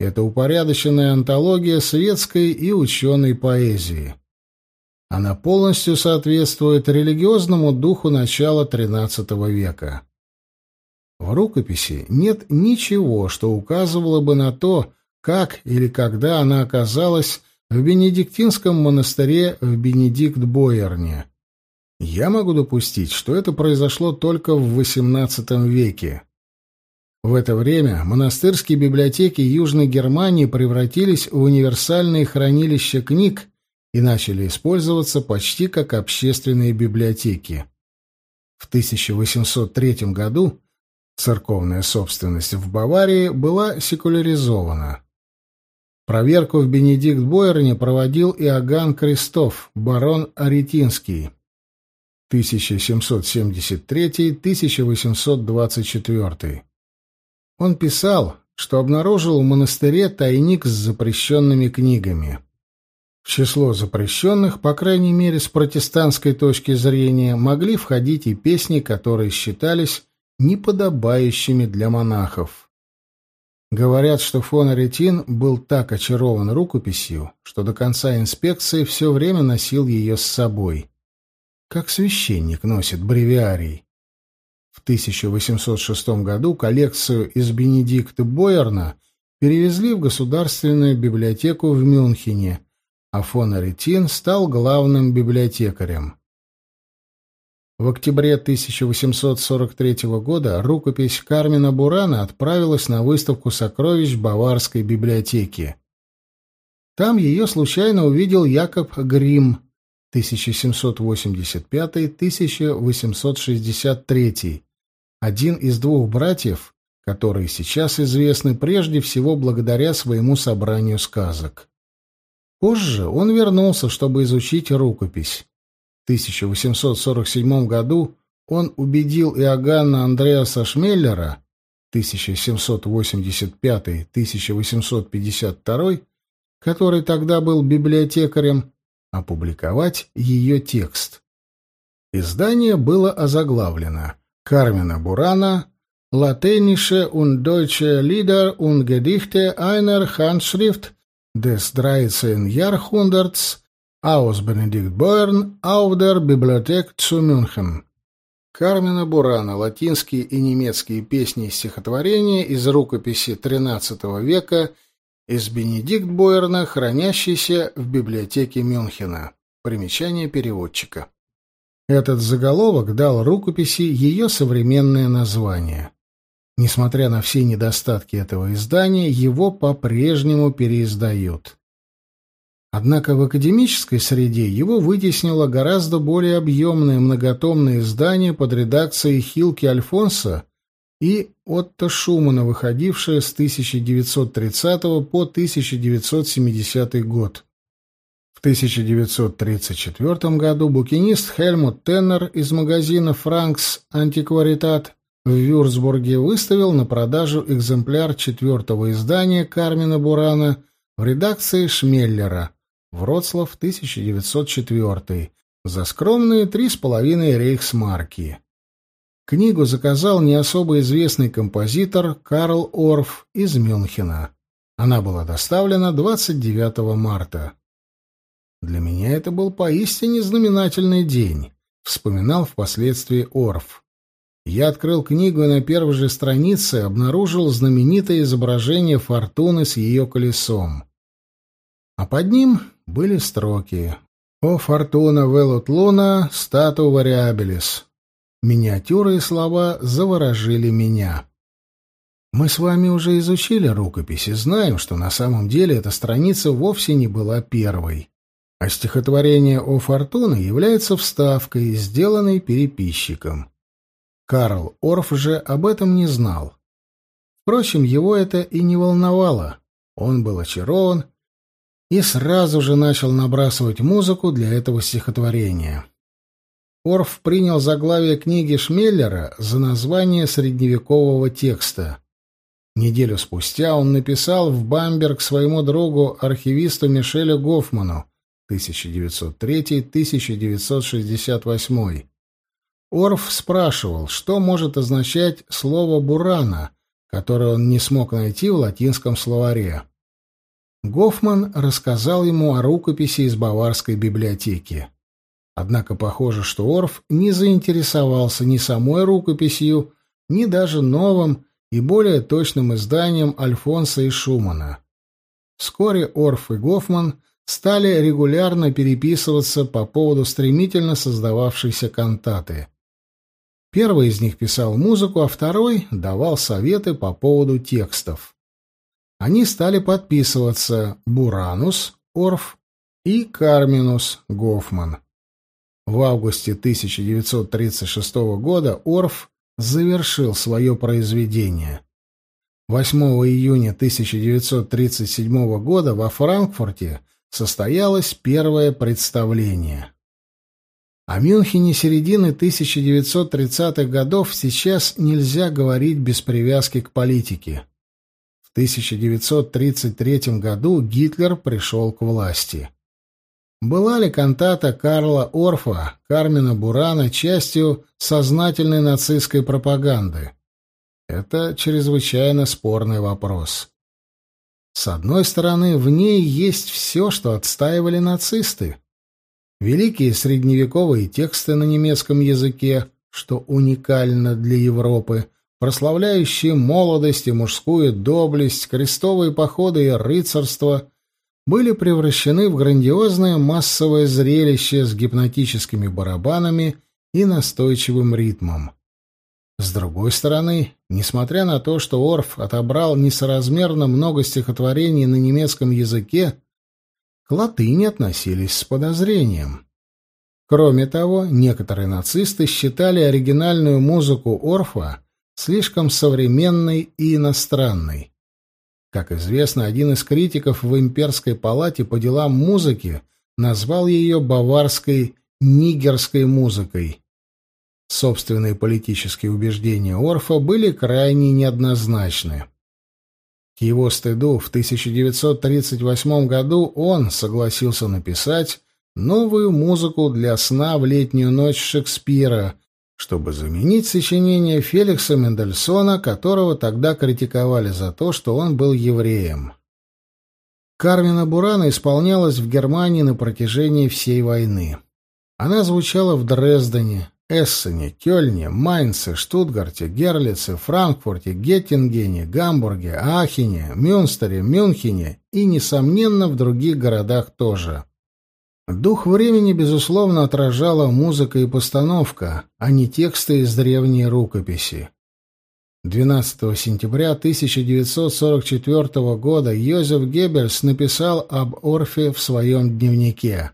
Это упорядоченная антология светской и ученой поэзии. Она полностью соответствует религиозному духу начала XIII века. В рукописи нет ничего, что указывало бы на то, как или когда она оказалась в Бенедиктинском монастыре в Бенедикт-Бойерне. Я могу допустить, что это произошло только в XVIII веке. В это время монастырские библиотеки Южной Германии превратились в универсальные хранилища книг и начали использоваться почти как общественные библиотеки. В 1803 году церковная собственность в Баварии была секуляризована. Проверку в Бенедикт Бойерне проводил Иоганн Крестов, барон Аретинский. 1773-1824. Он писал, что обнаружил в монастыре тайник с запрещенными книгами. В число запрещенных, по крайней мере с протестантской точки зрения, могли входить и песни, которые считались неподобающими для монахов. Говорят, что фон Аретин был так очарован рукописью, что до конца инспекции все время носил ее с собой. Как священник носит бревиарий. В 1806 году коллекцию из Бенедикта Бойерна перевезли в Государственную библиотеку в Мюнхене, а фон Аретин стал главным библиотекарем. В октябре 1843 года рукопись Кармина Бурана отправилась на выставку сокровищ Баварской библиотеки. Там ее случайно увидел Якоб Грим 1785-1863, один из двух братьев, которые сейчас известны прежде всего благодаря своему собранию сказок. Позже он вернулся, чтобы изучить рукопись. В 1847 году он убедил Иоганна Андреаса Шмеллера 1785-1852, который тогда был библиотекарем, опубликовать ее текст. Издание было озаглавлено «Кармина Бурана. Lateinische und deutsche Lieder und Gedichte einer Handschrift des 13. Jahrhunderts aus Benedikt Boern auf der Bibliothek zu München. Кармина Бурана, латинские и немецкие песни и стихотворения из рукописи XIII века из Бенедикт Бойерна, хранящейся в библиотеке Мюнхена. Примечание переводчика. Этот заголовок дал рукописи ее современное название. Несмотря на все недостатки этого издания, его по-прежнему переиздают. Однако в академической среде его вытеснило гораздо более объемное многотомное издание под редакцией Хилки Альфонса и Отто Шумана, выходившее с 1930 по 1970 год. В 1934 году букинист Хельмут Теннер из магазина «Франкс Антикваритат» в Вюрцбурге выставил на продажу экземпляр четвертого издания Кармина Бурана в редакции Шмеллера, Вроцлав, 1904, за скромные три с половиной рейхсмарки. Книгу заказал не особо известный композитор Карл Орф из Мюнхена. Она была доставлена 29 марта. «Для меня это был поистине знаменательный день», — вспоминал впоследствии Орф. Я открыл книгу и на первой же странице обнаружил знаменитое изображение фортуны с ее колесом. А под ним были строки «О фортуна велут луна стату вариабилис». Миниатюры и слова заворожили меня. Мы с вами уже изучили рукописи, знаем, что на самом деле эта страница вовсе не была первой. А стихотворение «О фортуна» является вставкой, сделанной переписчиком. Карл Орф же об этом не знал. Впрочем, его это и не волновало. Он был очарован и сразу же начал набрасывать музыку для этого стихотворения. Орф принял заглавие книги Шмеллера за название средневекового текста. Неделю спустя он написал в Бамберг своему другу, архивисту Мишелю Гофману 1903-1968 Орф спрашивал, что может означать слово «бурана», которое он не смог найти в латинском словаре. Гофман рассказал ему о рукописи из Баварской библиотеки. Однако похоже, что Орф не заинтересовался ни самой рукописью, ни даже новым и более точным изданием Альфонса и Шумана. Вскоре Орф и Гофман стали регулярно переписываться по поводу стремительно создававшейся кантаты. Первый из них писал музыку, а второй давал советы по поводу текстов. Они стали подписываться Буранус, Орф и Карминус, Гофман. В августе 1936 года Орф завершил свое произведение. 8 июня 1937 года во Франкфурте состоялось первое представление. О Мюнхене середины 1930-х годов сейчас нельзя говорить без привязки к политике. В 1933 году Гитлер пришел к власти. Была ли кантата Карла Орфа, Кармина Бурана частью сознательной нацистской пропаганды? Это чрезвычайно спорный вопрос. С одной стороны, в ней есть все, что отстаивали нацисты. Великие средневековые тексты на немецком языке, что уникально для Европы, прославляющие молодость и мужскую доблесть, крестовые походы и рыцарство, были превращены в грандиозное массовое зрелище с гипнотическими барабанами и настойчивым ритмом. С другой стороны, несмотря на то, что Орф отобрал несоразмерно много стихотворений на немецком языке, к латыни относились с подозрением. Кроме того, некоторые нацисты считали оригинальную музыку Орфа слишком современной и иностранной. Как известно, один из критиков в имперской палате по делам музыки назвал ее баварской нигерской музыкой. Собственные политические убеждения Орфа были крайне неоднозначны. К его стыду в 1938 году он согласился написать новую музыку для сна в летнюю ночь Шекспира, чтобы заменить сочинение Феликса Мендельсона, которого тогда критиковали за то, что он был евреем. Кармина Бурана исполнялась в Германии на протяжении всей войны. Она звучала в Дрездене, Эссене, Кёльне, Майнце, Штутгарте, Герлице, Франкфурте, Геттингене, Гамбурге, Ахене, Мюнстере, Мюнхене и, несомненно, в других городах тоже. Дух времени, безусловно, отражала музыка и постановка, а не тексты из древней рукописи. 12 сентября 1944 года Йозеф Геббельс написал об Орфе в своем дневнике.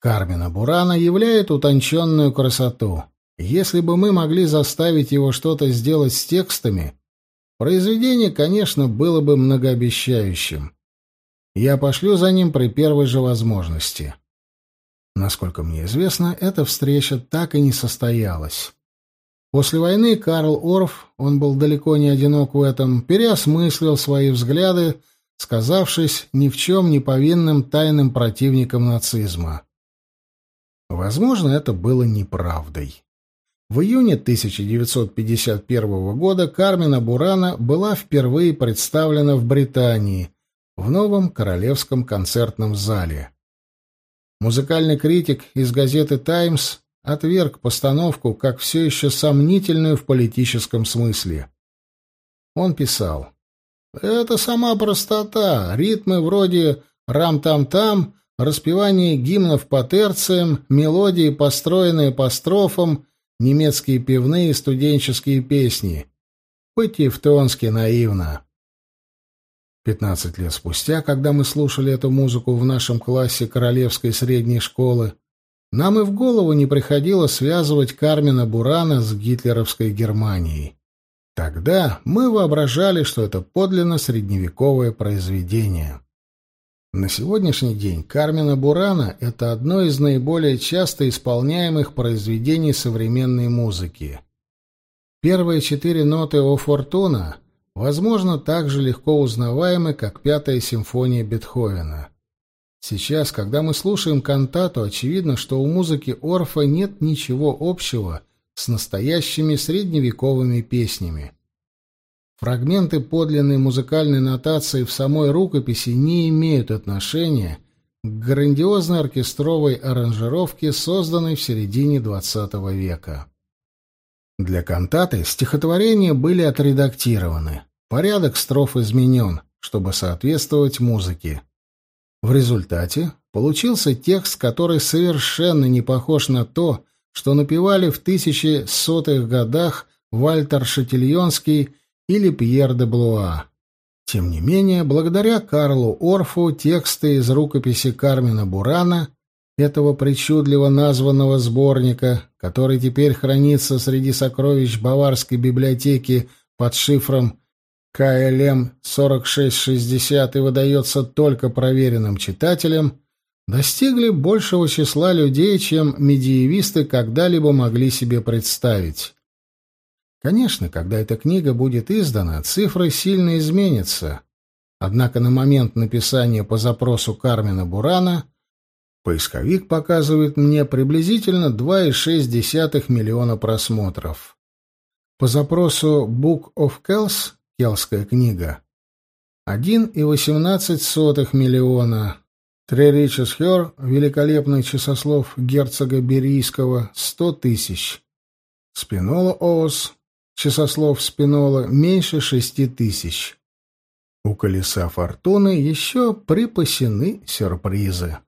Кармина Бурана являет утонченную красоту. Если бы мы могли заставить его что-то сделать с текстами, произведение, конечно, было бы многообещающим. Я пошлю за ним при первой же возможности. Насколько мне известно, эта встреча так и не состоялась. После войны Карл Орф, он был далеко не одинок в этом, переосмыслил свои взгляды, сказавшись ни в чем не повинным тайным противником нацизма. Возможно, это было неправдой. В июне 1951 года Кармина Бурана была впервые представлена в Британии в новом Королевском концертном зале. Музыкальный критик из газеты «Таймс» отверг постановку как все еще сомнительную в политическом смысле. Он писал, «Это сама простота, ритмы вроде «рам-там-там» распевание гимнов по терциям, мелодии, построенные по строфам, немецкие пивные студенческие песни. По-тевтонски наивно. Пятнадцать лет спустя, когда мы слушали эту музыку в нашем классе Королевской средней школы, нам и в голову не приходило связывать Кармина Бурана с гитлеровской Германией. Тогда мы воображали, что это подлинно средневековое произведение. На сегодняшний день Кармина Бурана — это одно из наиболее часто исполняемых произведений современной музыки. Первые четыре ноты «О Фортуна» возможно так же легко узнаваемы, как пятая симфония Бетховена. Сейчас, когда мы слушаем кантату, очевидно, что у музыки Орфа нет ничего общего с настоящими средневековыми песнями. Фрагменты подлинной музыкальной нотации в самой рукописи не имеют отношения к грандиозной оркестровой аранжировке, созданной в середине XX века. Для кантаты стихотворения были отредактированы. Порядок строф изменен, чтобы соответствовать музыке. В результате получился текст, который совершенно не похож на то, что напевали в тысячи сотых годах Вальтер Шатильонский или Пьер де Блуа. Тем не менее, благодаря Карлу Орфу тексты из рукописи Кармина Бурана, этого причудливо названного сборника, который теперь хранится среди сокровищ Баварской библиотеки под шифром КЛМ 4660 и выдается только проверенным читателям, достигли большего числа людей, чем медиевисты когда-либо могли себе представить. Конечно, когда эта книга будет издана, цифры сильно изменятся. Однако на момент написания по запросу Кармина Бурана поисковик показывает мне приблизительно 2,6 миллиона просмотров. По запросу Book of Kells Келская книга. 1,18 миллиона. Треричес Хер, великолепный часослов герцога Берийского, 100 тысяч. Спинола Оос, часослов Спинола, меньше 6 тысяч. У колеса фортуны еще припасены сюрпризы.